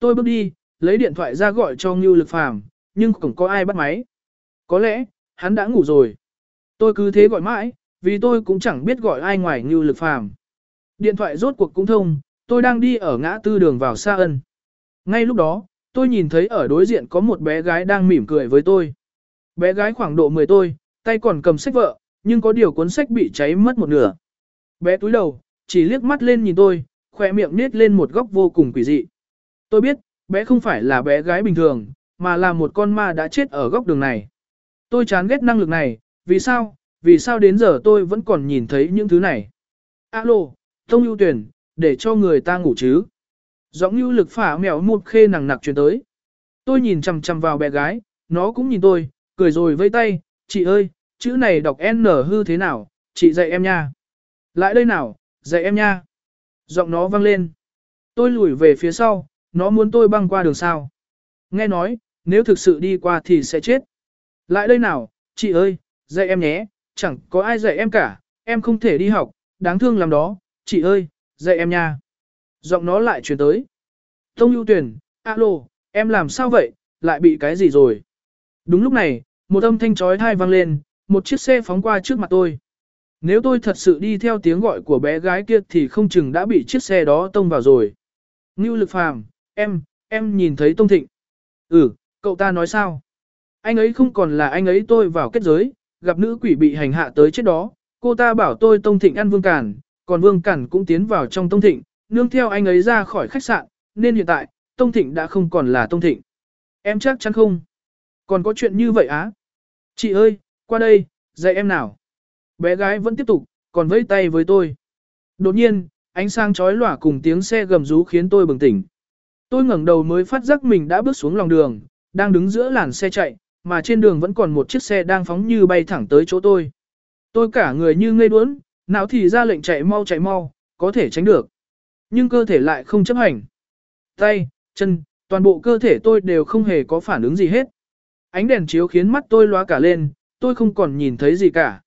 Tôi bước đi, lấy điện thoại ra gọi cho Ngưu Lực Phàm, nhưng cũng có ai bắt máy. Có lẽ, hắn đã ngủ rồi. Tôi cứ thế gọi mãi, vì tôi cũng chẳng biết gọi ai ngoài Ngưu Lực Phàm. Điện thoại rốt cuộc cũng thông, tôi đang đi ở ngã tư đường vào Sa Ân. Ngay lúc đó, tôi nhìn thấy ở đối diện có một bé gái đang mỉm cười với tôi. Bé gái khoảng độ 10 tôi, tay còn cầm sách vợ, nhưng có điều cuốn sách bị cháy mất một nửa. Bé túi đầu, chỉ liếc mắt lên nhìn tôi, khỏe miệng nết lên một góc vô cùng quỷ dị. Tôi biết, bé không phải là bé gái bình thường, mà là một con ma đã chết ở góc đường này. Tôi chán ghét năng lực này, vì sao, vì sao đến giờ tôi vẫn còn nhìn thấy những thứ này. Alo, Tông ưu tuyển, để cho người ta ngủ chứ. Giọng ưu lực phả mèo một khê nặng nặc truyền tới. Tôi nhìn chằm chằm vào bé gái, nó cũng nhìn tôi, cười rồi vây tay, chị ơi, chữ này đọc N hư thế nào, chị dạy em nha. Lại đây nào, dạy em nha. Giọng nó vang lên. Tôi lùi về phía sau, nó muốn tôi băng qua đường sao. Nghe nói, nếu thực sự đi qua thì sẽ chết. Lại đây nào, chị ơi, dạy em nhé, chẳng có ai dạy em cả, em không thể đi học, đáng thương làm đó, chị ơi, dạy em nha. Giọng nó lại truyền tới. Tông ưu tuyển, alo, em làm sao vậy, lại bị cái gì rồi? Đúng lúc này, một âm thanh chói tai vang lên, một chiếc xe phóng qua trước mặt tôi. Nếu tôi thật sự đi theo tiếng gọi của bé gái kia thì không chừng đã bị chiếc xe đó tông vào rồi. Ngưu lực phàm, em, em nhìn thấy Tông Thịnh. Ừ, cậu ta nói sao? Anh ấy không còn là anh ấy tôi vào kết giới, gặp nữ quỷ bị hành hạ tới chết đó. Cô ta bảo tôi Tông Thịnh ăn Vương Cản, còn Vương Cản cũng tiến vào trong Tông Thịnh, nương theo anh ấy ra khỏi khách sạn, nên hiện tại, Tông Thịnh đã không còn là Tông Thịnh. Em chắc chắn không? Còn có chuyện như vậy á? Chị ơi, qua đây, dạy em nào. Bé gái vẫn tiếp tục, còn vẫy tay với tôi. Đột nhiên, ánh sáng chói lòa cùng tiếng xe gầm rú khiến tôi bừng tỉnh. Tôi ngẩng đầu mới phát giác mình đã bước xuống lòng đường, đang đứng giữa làn xe chạy, mà trên đường vẫn còn một chiếc xe đang phóng như bay thẳng tới chỗ tôi. Tôi cả người như ngây đuốn, não thì ra lệnh chạy mau chạy mau, có thể tránh được. Nhưng cơ thể lại không chấp hành. Tay, chân, toàn bộ cơ thể tôi đều không hề có phản ứng gì hết. Ánh đèn chiếu khiến mắt tôi lóa cả lên, tôi không còn nhìn thấy gì cả.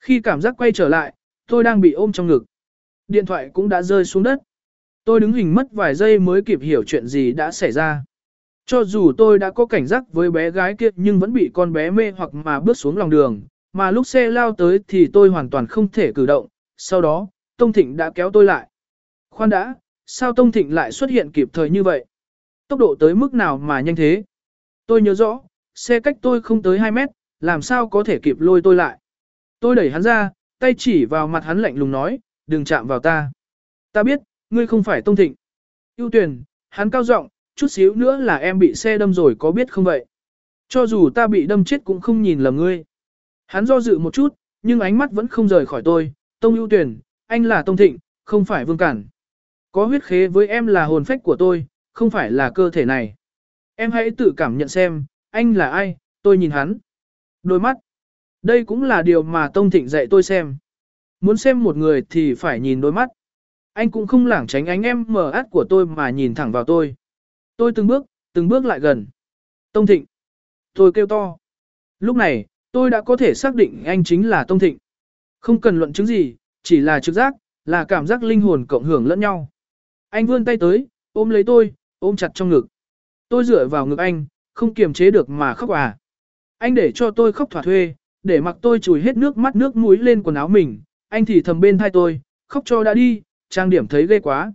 Khi cảm giác quay trở lại, tôi đang bị ôm trong ngực. Điện thoại cũng đã rơi xuống đất. Tôi đứng hình mất vài giây mới kịp hiểu chuyện gì đã xảy ra. Cho dù tôi đã có cảnh giác với bé gái kia nhưng vẫn bị con bé mê hoặc mà bước xuống lòng đường, mà lúc xe lao tới thì tôi hoàn toàn không thể cử động. Sau đó, Tông Thịnh đã kéo tôi lại. Khoan đã, sao Tông Thịnh lại xuất hiện kịp thời như vậy? Tốc độ tới mức nào mà nhanh thế? Tôi nhớ rõ, xe cách tôi không tới 2 mét, làm sao có thể kịp lôi tôi lại? Tôi đẩy hắn ra, tay chỉ vào mặt hắn lạnh lùng nói, đừng chạm vào ta. Ta biết, ngươi không phải Tông Thịnh. Ưu tuyển, hắn cao giọng, chút xíu nữa là em bị xe đâm rồi có biết không vậy? Cho dù ta bị đâm chết cũng không nhìn lầm ngươi. Hắn do dự một chút, nhưng ánh mắt vẫn không rời khỏi tôi. Tông ưu tuyển, anh là Tông Thịnh, không phải Vương Cản. Có huyết khế với em là hồn phách của tôi, không phải là cơ thể này. Em hãy tự cảm nhận xem, anh là ai, tôi nhìn hắn. Đôi mắt. Đây cũng là điều mà Tông Thịnh dạy tôi xem. Muốn xem một người thì phải nhìn đôi mắt. Anh cũng không lảng tránh ánh em mờ át của tôi mà nhìn thẳng vào tôi. Tôi từng bước, từng bước lại gần. Tông Thịnh. Tôi kêu to. Lúc này, tôi đã có thể xác định anh chính là Tông Thịnh. Không cần luận chứng gì, chỉ là trực giác, là cảm giác linh hồn cộng hưởng lẫn nhau. Anh vươn tay tới, ôm lấy tôi, ôm chặt trong ngực. Tôi dựa vào ngực anh, không kiềm chế được mà khóc à. Anh để cho tôi khóc thỏa thuê, để mặc tôi chùi hết nước mắt nước mũi lên quần áo mình, anh thì thầm bên thai tôi, khóc cho đã đi, trang điểm thấy ghê quá.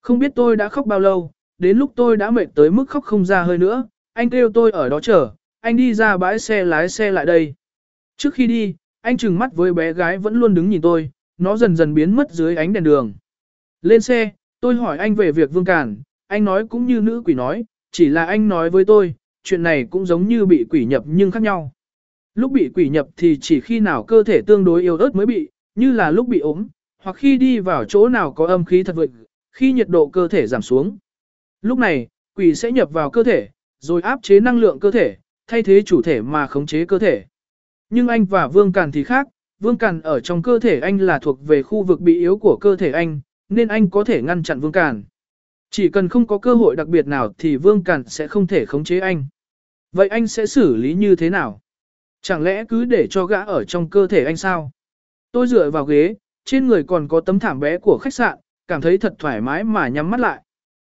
Không biết tôi đã khóc bao lâu, đến lúc tôi đã mệt tới mức khóc không ra hơi nữa, anh kêu tôi ở đó chờ, anh đi ra bãi xe lái xe lại đây. Trước khi đi, anh trừng mắt với bé gái vẫn luôn đứng nhìn tôi, nó dần dần biến mất dưới ánh đèn đường. Lên xe, tôi hỏi anh về việc Vương Cản, anh nói cũng như nữ quỷ nói, chỉ là anh nói với tôi, chuyện này cũng giống như bị quỷ nhập nhưng khác nhau. Lúc bị quỷ nhập thì chỉ khi nào cơ thể tương đối yếu ớt mới bị, như là lúc bị ốm, hoặc khi đi vào chỗ nào có âm khí thật vịnh, khi nhiệt độ cơ thể giảm xuống. Lúc này, quỷ sẽ nhập vào cơ thể, rồi áp chế năng lượng cơ thể, thay thế chủ thể mà khống chế cơ thể. Nhưng anh và Vương Càn thì khác, Vương Càn ở trong cơ thể anh là thuộc về khu vực bị yếu của cơ thể anh, nên anh có thể ngăn chặn Vương Càn. Chỉ cần không có cơ hội đặc biệt nào thì Vương Càn sẽ không thể khống chế anh. Vậy anh sẽ xử lý như thế nào? Chẳng lẽ cứ để cho gã ở trong cơ thể anh sao? Tôi dựa vào ghế, trên người còn có tấm thảm bé của khách sạn, cảm thấy thật thoải mái mà nhắm mắt lại.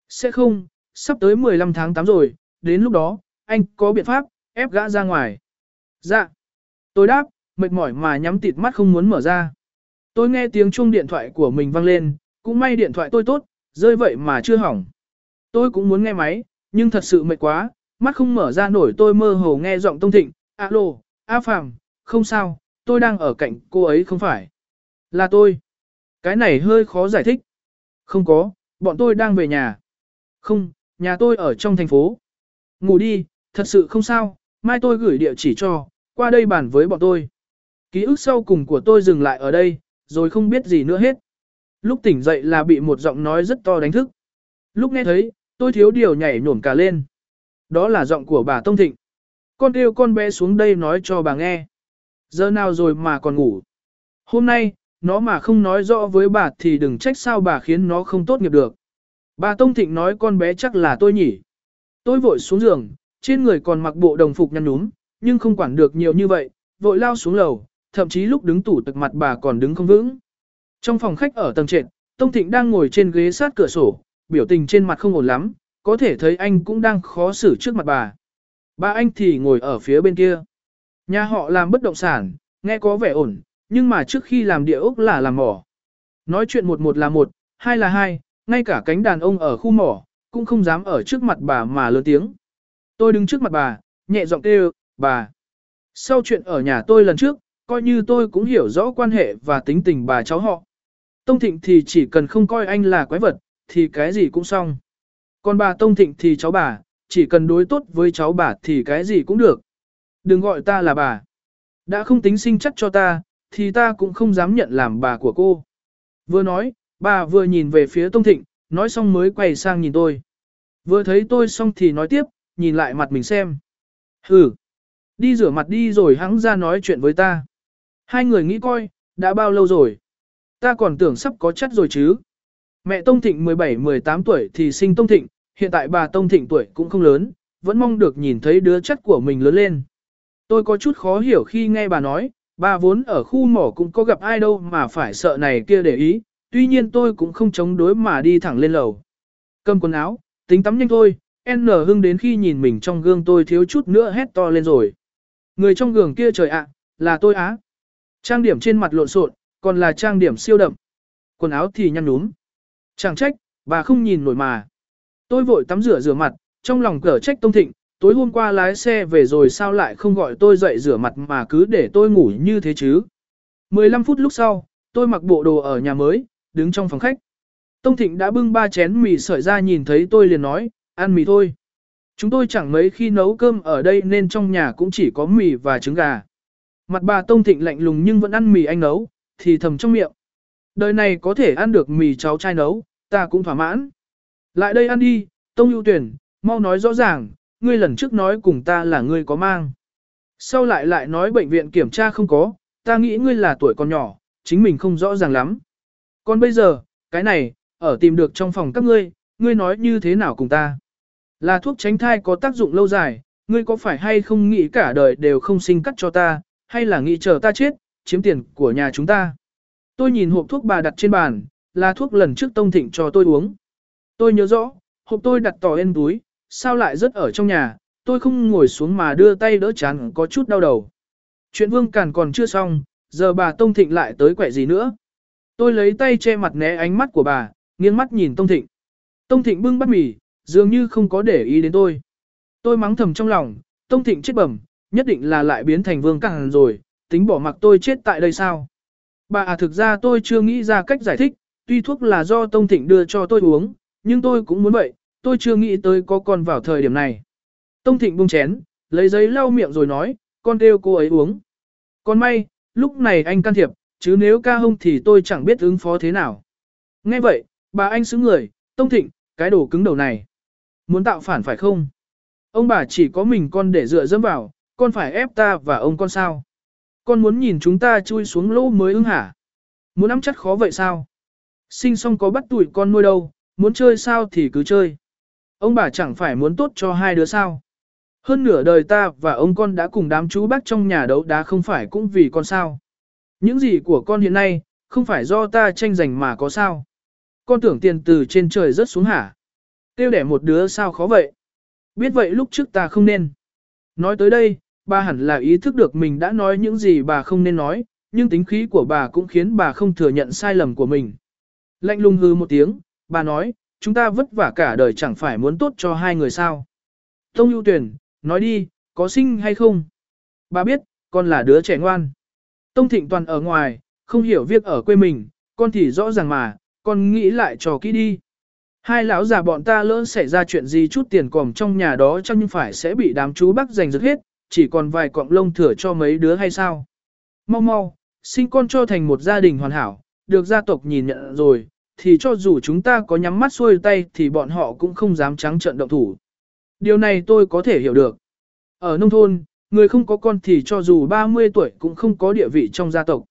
Sẽ không, sắp tới 15 tháng 8 rồi, đến lúc đó, anh có biện pháp, ép gã ra ngoài. Dạ. Tôi đáp, mệt mỏi mà nhắm tịt mắt không muốn mở ra. Tôi nghe tiếng chuông điện thoại của mình vang lên, cũng may điện thoại tôi tốt, rơi vậy mà chưa hỏng. Tôi cũng muốn nghe máy, nhưng thật sự mệt quá, mắt không mở ra nổi tôi mơ hồ nghe giọng Tông Thịnh, alo, A Phàm, không sao, tôi đang ở cạnh cô ấy không phải. Là tôi. Cái này hơi khó giải thích. Không có, bọn tôi đang về nhà. Không, nhà tôi ở trong thành phố. Ngủ đi, thật sự không sao, mai tôi gửi địa chỉ cho, qua đây bàn với bọn tôi. Ký ức sau cùng của tôi dừng lại ở đây, rồi không biết gì nữa hết. Lúc tỉnh dậy là bị một giọng nói rất to đánh thức. Lúc nghe thấy, tôi thiếu điều nhảy nhổm cả lên. Đó là giọng của bà Tông Thịnh. Con kêu con bé xuống đây nói cho bà nghe. Giờ nào rồi mà còn ngủ. Hôm nay, nó mà không nói rõ với bà thì đừng trách sao bà khiến nó không tốt nghiệp được. Bà Tông Thịnh nói con bé chắc là tôi nhỉ. Tôi vội xuống giường, trên người còn mặc bộ đồng phục nhăn nhúm, nhưng không quản được nhiều như vậy, vội lao xuống lầu, thậm chí lúc đứng tủ tực mặt bà còn đứng không vững. Trong phòng khách ở tầng trệt, Tông Thịnh đang ngồi trên ghế sát cửa sổ, biểu tình trên mặt không ổn lắm, có thể thấy anh cũng đang khó xử trước mặt bà. Ba anh thì ngồi ở phía bên kia. Nhà họ làm bất động sản, nghe có vẻ ổn, nhưng mà trước khi làm địa ốc là làm mỏ. Nói chuyện một một là một, hai là hai, ngay cả cánh đàn ông ở khu mỏ, cũng không dám ở trước mặt bà mà lớn tiếng. Tôi đứng trước mặt bà, nhẹ giọng kêu, bà. Sau chuyện ở nhà tôi lần trước, coi như tôi cũng hiểu rõ quan hệ và tính tình bà cháu họ. Tông Thịnh thì chỉ cần không coi anh là quái vật, thì cái gì cũng xong. Còn bà Tông Thịnh thì cháu bà, chỉ cần đối tốt với cháu bà thì cái gì cũng được. Đừng gọi ta là bà. Đã không tính sinh chắc cho ta, thì ta cũng không dám nhận làm bà của cô. Vừa nói, bà vừa nhìn về phía Tông Thịnh, nói xong mới quay sang nhìn tôi. Vừa thấy tôi xong thì nói tiếp, nhìn lại mặt mình xem. Hừ, đi rửa mặt đi rồi hắn ra nói chuyện với ta. Hai người nghĩ coi, đã bao lâu rồi? Ta còn tưởng sắp có chắc rồi chứ. Mẹ Tông Thịnh 17-18 tuổi thì sinh Tông Thịnh, hiện tại bà Tông Thịnh tuổi cũng không lớn, vẫn mong được nhìn thấy đứa chắc của mình lớn lên. Tôi có chút khó hiểu khi nghe bà nói, bà vốn ở khu mỏ cũng có gặp ai đâu mà phải sợ này kia để ý, tuy nhiên tôi cũng không chống đối mà đi thẳng lên lầu. Cầm quần áo, tính tắm nhanh thôi, N hưng đến khi nhìn mình trong gương tôi thiếu chút nữa hét to lên rồi. Người trong gương kia trời ạ, là tôi á. Trang điểm trên mặt lộn xộn, còn là trang điểm siêu đậm. Quần áo thì nhăn núm. Chẳng trách, bà không nhìn nổi mà. Tôi vội tắm rửa rửa mặt, trong lòng cở trách Tông Thịnh, tối hôm qua lái xe về rồi sao lại không gọi tôi dậy rửa mặt mà cứ để tôi ngủ như thế chứ. 15 phút lúc sau, tôi mặc bộ đồ ở nhà mới, đứng trong phòng khách. Tông Thịnh đã bưng ba chén mì sợi ra nhìn thấy tôi liền nói, ăn mì thôi. Chúng tôi chẳng mấy khi nấu cơm ở đây nên trong nhà cũng chỉ có mì và trứng gà. Mặt bà Tông Thịnh lạnh lùng nhưng vẫn ăn mì anh nấu, thì thầm trong miệng. Đời này có thể ăn được mì cháu trai nấu, ta cũng thỏa mãn. Lại đây ăn đi, Tông ưu tuyển, mau nói rõ ràng, ngươi lần trước nói cùng ta là ngươi có mang. Sau lại lại nói bệnh viện kiểm tra không có, ta nghĩ ngươi là tuổi còn nhỏ, chính mình không rõ ràng lắm. Còn bây giờ, cái này, ở tìm được trong phòng các ngươi, ngươi nói như thế nào cùng ta? Là thuốc tránh thai có tác dụng lâu dài, ngươi có phải hay không nghĩ cả đời đều không sinh cắt cho ta, hay là nghĩ chờ ta chết, chiếm tiền của nhà chúng ta? Tôi nhìn hộp thuốc bà đặt trên bàn, là thuốc lần trước Tông Thịnh cho tôi uống. Tôi nhớ rõ, hộp tôi đặt tỏ ên túi, sao lại rất ở trong nhà, tôi không ngồi xuống mà đưa tay đỡ chán có chút đau đầu. Chuyện vương càn còn chưa xong, giờ bà Tông Thịnh lại tới quậy gì nữa. Tôi lấy tay che mặt né ánh mắt của bà, nghiêng mắt nhìn Tông Thịnh. Tông Thịnh bưng bát mì, dường như không có để ý đến tôi. Tôi mắng thầm trong lòng, Tông Thịnh chết bẩm, nhất định là lại biến thành vương càn rồi, tính bỏ mặc tôi chết tại đây sao. Bà à thực ra tôi chưa nghĩ ra cách giải thích, tuy thuốc là do Tông Thịnh đưa cho tôi uống, nhưng tôi cũng muốn vậy, tôi chưa nghĩ tới có con vào thời điểm này. Tông Thịnh buông chén, lấy giấy lau miệng rồi nói, con kêu cô ấy uống. Con may, lúc này anh can thiệp, chứ nếu ca hông thì tôi chẳng biết ứng phó thế nào. Nghe vậy, bà anh xứng người, Tông Thịnh, cái đồ cứng đầu này. Muốn tạo phản phải không? Ông bà chỉ có mình con để dựa dẫm vào, con phải ép ta và ông con sao? Con muốn nhìn chúng ta chui xuống lỗ mới ứng hả? Muốn nắm chắc khó vậy sao? Sinh xong có bắt tuổi con nuôi đâu, muốn chơi sao thì cứ chơi. Ông bà chẳng phải muốn tốt cho hai đứa sao. Hơn nửa đời ta và ông con đã cùng đám chú bác trong nhà đấu đá không phải cũng vì con sao. Những gì của con hiện nay, không phải do ta tranh giành mà có sao. Con tưởng tiền từ trên trời rớt xuống hả. Tiêu đẻ một đứa sao khó vậy? Biết vậy lúc trước ta không nên. Nói tới đây, bà hẳn là ý thức được mình đã nói những gì bà không nên nói, nhưng tính khí của bà cũng khiến bà không thừa nhận sai lầm của mình. Lạnh lùng hư một tiếng, bà nói, chúng ta vất vả cả đời chẳng phải muốn tốt cho hai người sao. Tông ưu tuyển, nói đi, có sinh hay không? Bà biết, con là đứa trẻ ngoan. Tông thịnh toàn ở ngoài, không hiểu việc ở quê mình, con thì rõ ràng mà, con nghĩ lại trò kỹ đi. Hai lão già bọn ta lỡ xảy ra chuyện gì chút tiền còm trong nhà đó chắc nhưng phải sẽ bị đám chú bác giành giật hết, chỉ còn vài cọng lông thừa cho mấy đứa hay sao. Mau mau, sinh con cho thành một gia đình hoàn hảo, được gia tộc nhìn nhận rồi, thì cho dù chúng ta có nhắm mắt xuôi tay thì bọn họ cũng không dám trắng trợn động thủ. Điều này tôi có thể hiểu được. Ở nông thôn, người không có con thì cho dù 30 tuổi cũng không có địa vị trong gia tộc.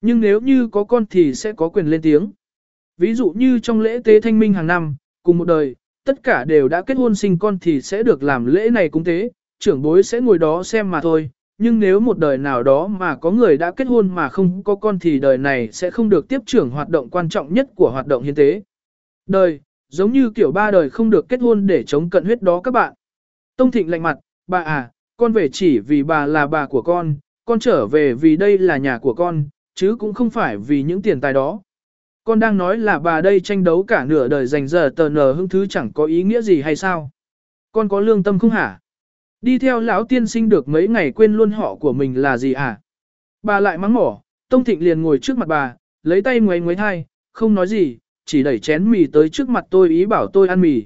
Nhưng nếu như có con thì sẽ có quyền lên tiếng. Ví dụ như trong lễ tế thanh minh hàng năm, cùng một đời, tất cả đều đã kết hôn sinh con thì sẽ được làm lễ này cũng tế, trưởng bối sẽ ngồi đó xem mà thôi. Nhưng nếu một đời nào đó mà có người đã kết hôn mà không có con thì đời này sẽ không được tiếp trưởng hoạt động quan trọng nhất của hoạt động hiến tế. Đời, giống như kiểu ba đời không được kết hôn để chống cận huyết đó các bạn. Tông Thịnh lạnh mặt, bà à, con về chỉ vì bà là bà của con, con trở về vì đây là nhà của con, chứ cũng không phải vì những tiền tài đó. Con đang nói là bà đây tranh đấu cả nửa đời dành giờ tờ nờ hưng thứ chẳng có ý nghĩa gì hay sao? Con có lương tâm không hả? Đi theo lão tiên sinh được mấy ngày quên luôn họ của mình là gì à? Bà lại mắng mỏ, Tông Thịnh liền ngồi trước mặt bà, lấy tay ngoáy ngoáy thai, không nói gì, chỉ đẩy chén mì tới trước mặt tôi ý bảo tôi ăn mì.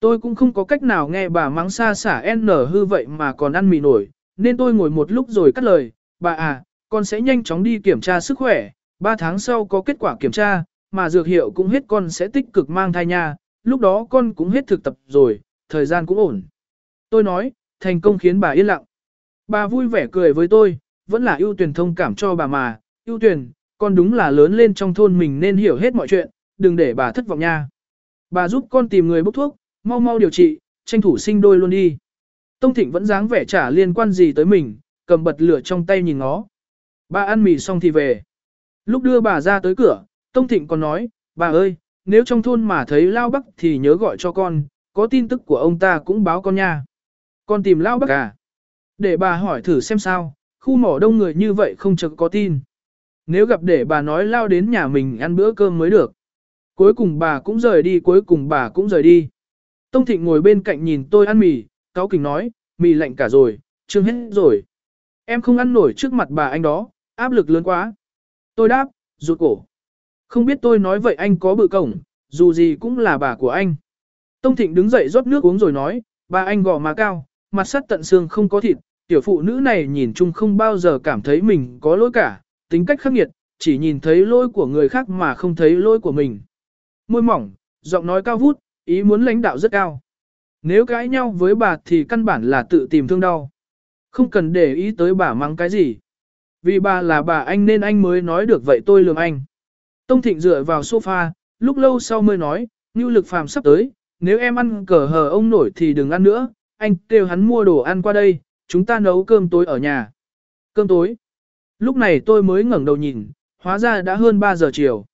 Tôi cũng không có cách nào nghe bà mắng xa xả n hư vậy mà còn ăn mì nổi, nên tôi ngồi một lúc rồi cắt lời, bà à, con sẽ nhanh chóng đi kiểm tra sức khỏe, 3 tháng sau có kết quả kiểm tra, mà dược hiệu cũng hết con sẽ tích cực mang thai nha, lúc đó con cũng hết thực tập rồi, thời gian cũng ổn. Tôi nói, thành công khiến bà yên lặng. Bà vui vẻ cười với tôi, vẫn là ưu tuyển thông cảm cho bà mà, ưu tuyển, con đúng là lớn lên trong thôn mình nên hiểu hết mọi chuyện, đừng để bà thất vọng nha. Bà giúp con tìm người bốc thuốc, mau mau điều trị, tranh thủ sinh đôi luôn đi. Tông Thịnh vẫn dáng vẻ trả liên quan gì tới mình, cầm bật lửa trong tay nhìn nó. Bà ăn mì xong thì về. Lúc đưa bà ra tới cửa, Tông Thịnh còn nói, bà ơi, nếu trong thôn mà thấy Lao Bắc thì nhớ gọi cho con, có tin tức của ông ta cũng báo con nha. Con tìm Lao bác à? Để bà hỏi thử xem sao, khu mỏ đông người như vậy không chực có tin. Nếu gặp để bà nói Lao đến nhà mình ăn bữa cơm mới được. Cuối cùng bà cũng rời đi, cuối cùng bà cũng rời đi. Tông Thịnh ngồi bên cạnh nhìn tôi ăn mì, cáo kình nói, mì lạnh cả rồi, chương hết rồi. Em không ăn nổi trước mặt bà anh đó, áp lực lớn quá. Tôi đáp, rụt cổ. Không biết tôi nói vậy anh có bự cổng, dù gì cũng là bà của anh. Tông Thịnh đứng dậy rót nước uống rồi nói, bà anh gò má cao, mặt sắt tận xương không có thịt, tiểu phụ nữ này nhìn chung không bao giờ cảm thấy mình có lỗi cả, tính cách khắc nghiệt, chỉ nhìn thấy lỗi của người khác mà không thấy lỗi của mình. Môi mỏng, giọng nói cao vút, ý muốn lãnh đạo rất cao. Nếu cãi nhau với bà thì căn bản là tự tìm thương đau. Không cần để ý tới bà mắng cái gì. Vì bà là bà anh nên anh mới nói được vậy tôi lường anh. Tông Thịnh dựa vào sofa, lúc lâu sau mới nói, như lực phàm sắp tới, nếu em ăn cờ hờ ông nổi thì đừng ăn nữa, anh kêu hắn mua đồ ăn qua đây, chúng ta nấu cơm tối ở nhà. Cơm tối. Lúc này tôi mới ngẩng đầu nhìn, hóa ra đã hơn 3 giờ chiều.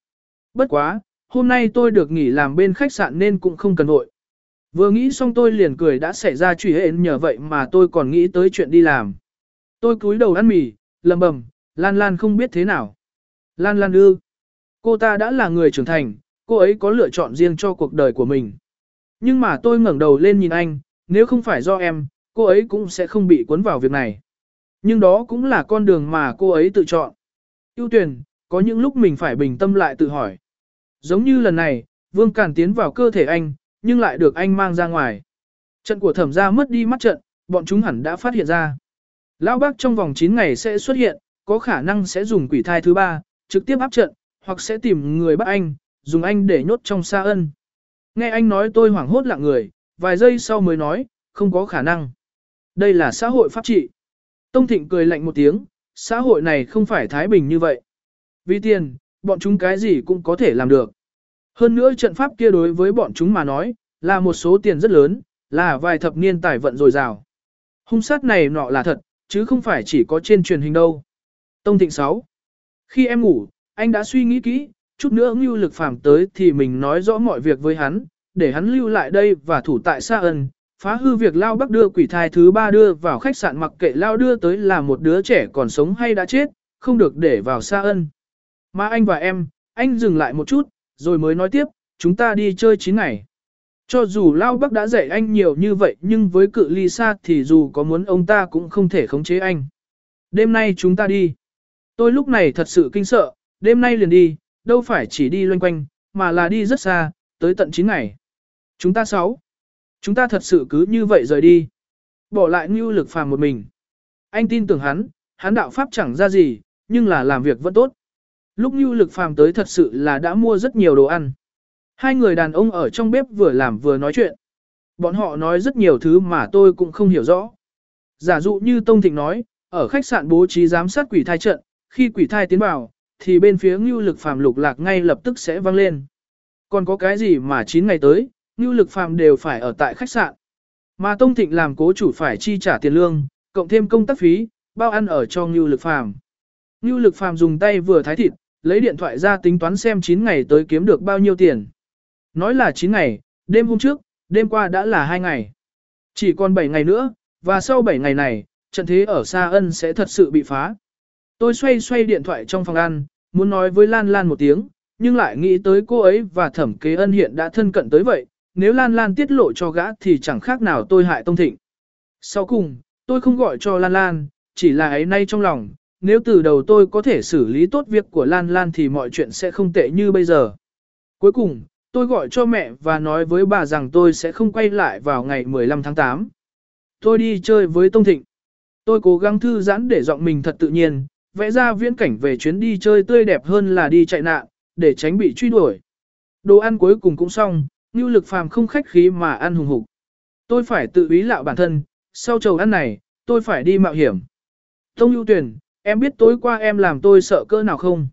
Bất quá, hôm nay tôi được nghỉ làm bên khách sạn nên cũng không cần hội. Vừa nghĩ xong tôi liền cười đã xảy ra truy hện nhờ vậy mà tôi còn nghĩ tới chuyện đi làm. Tôi cúi đầu ăn mì, lầm bầm, Lan Lan không biết thế nào. Lan Lan ư. Cô ta đã là người trưởng thành, cô ấy có lựa chọn riêng cho cuộc đời của mình. Nhưng mà tôi ngẩng đầu lên nhìn anh, nếu không phải do em, cô ấy cũng sẽ không bị cuốn vào việc này. Nhưng đó cũng là con đường mà cô ấy tự chọn. Yêu tuyển, có những lúc mình phải bình tâm lại tự hỏi. Giống như lần này, Vương Càn tiến vào cơ thể anh, nhưng lại được anh mang ra ngoài. Trận của thẩm gia mất đi mắt trận, bọn chúng hẳn đã phát hiện ra. Lão bác trong vòng 9 ngày sẽ xuất hiện, có khả năng sẽ dùng quỷ thai thứ ba, trực tiếp áp trận, hoặc sẽ tìm người bắt anh, dùng anh để nhốt trong xa ân. Nghe anh nói tôi hoảng hốt lặng người, vài giây sau mới nói, không có khả năng. Đây là xã hội pháp trị. Tông Thịnh cười lạnh một tiếng, xã hội này không phải thái bình như vậy. Vì tiền, bọn chúng cái gì cũng có thể làm được. Hơn nữa trận pháp kia đối với bọn chúng mà nói, là một số tiền rất lớn, là vài thập niên tài vận dồi dào. Hung sát này nọ là thật, chứ không phải chỉ có trên truyền hình đâu. Tông Thịnh 6. Khi em ngủ, anh đã suy nghĩ kỹ, chút nữa ngưu lực phàm tới thì mình nói rõ mọi việc với hắn, để hắn lưu lại đây và thủ tại Sa Ân, phá hư việc Lao Bắc đưa quỷ thai thứ ba đưa vào khách sạn mặc kệ Lao đưa tới là một đứa trẻ còn sống hay đã chết, không được để vào Sa Ân. Mà anh và em, anh dừng lại một chút, rồi mới nói tiếp, chúng ta đi chơi 9 ngày. Cho dù Lao Bắc đã dạy anh nhiều như vậy nhưng với cự ly xa thì dù có muốn ông ta cũng không thể khống chế anh. Đêm nay chúng ta đi. Tôi lúc này thật sự kinh sợ, đêm nay liền đi, đâu phải chỉ đi loanh quanh, mà là đi rất xa, tới tận 9 ngày. Chúng ta sáu. Chúng ta thật sự cứ như vậy rời đi. Bỏ lại Ngưu Lực Phàm một mình. Anh tin tưởng hắn, hắn đạo pháp chẳng ra gì, nhưng là làm việc vẫn tốt. Lúc Ngưu Lực Phàm tới thật sự là đã mua rất nhiều đồ ăn. Hai người đàn ông ở trong bếp vừa làm vừa nói chuyện. Bọn họ nói rất nhiều thứ mà tôi cũng không hiểu rõ. Giả dụ như Tông Thịnh nói, ở khách sạn bố trí giám sát quỷ thai trận, khi quỷ thai tiến vào, thì bên phía Ngưu Lực Phàm lục lạc ngay lập tức sẽ vang lên. Còn có cái gì mà 9 ngày tới, Ngưu Lực Phàm đều phải ở tại khách sạn. Mà Tông Thịnh làm cố chủ phải chi trả tiền lương, cộng thêm công tác phí, bao ăn ở cho Ngưu Lực Phàm. Ngưu Lực Phàm dùng tay vừa thái thịt, lấy điện thoại ra tính toán xem 9 ngày tới kiếm được bao nhiêu tiền. Nói là 9 ngày, đêm hôm trước, đêm qua đã là 2 ngày. Chỉ còn 7 ngày nữa, và sau 7 ngày này, trận thế ở Sa Ân sẽ thật sự bị phá. Tôi xoay xoay điện thoại trong phòng ăn, muốn nói với Lan Lan một tiếng, nhưng lại nghĩ tới cô ấy và thẩm kế ân hiện đã thân cận tới vậy, nếu Lan Lan tiết lộ cho gã thì chẳng khác nào tôi hại Tông Thịnh. Sau cùng, tôi không gọi cho Lan Lan, chỉ là ấy nay trong lòng, nếu từ đầu tôi có thể xử lý tốt việc của Lan Lan thì mọi chuyện sẽ không tệ như bây giờ. Cuối cùng, tôi gọi cho mẹ và nói với bà rằng tôi sẽ không quay lại vào ngày 15 tháng 8. Tôi đi chơi với Tông Thịnh. Tôi cố gắng thư giãn để giọng mình thật tự nhiên, vẽ ra viễn cảnh về chuyến đi chơi tươi đẹp hơn là đi chạy nạn, để tránh bị truy đuổi. Đồ ăn cuối cùng cũng xong, Ngưu Lực Phàm không khách khí mà ăn hùng hục. Tôi phải tự ý lạo bản thân, sau chầu ăn này, tôi phải đi mạo hiểm. Tông Ưu Tuyển, em biết tối qua em làm tôi sợ cỡ nào không?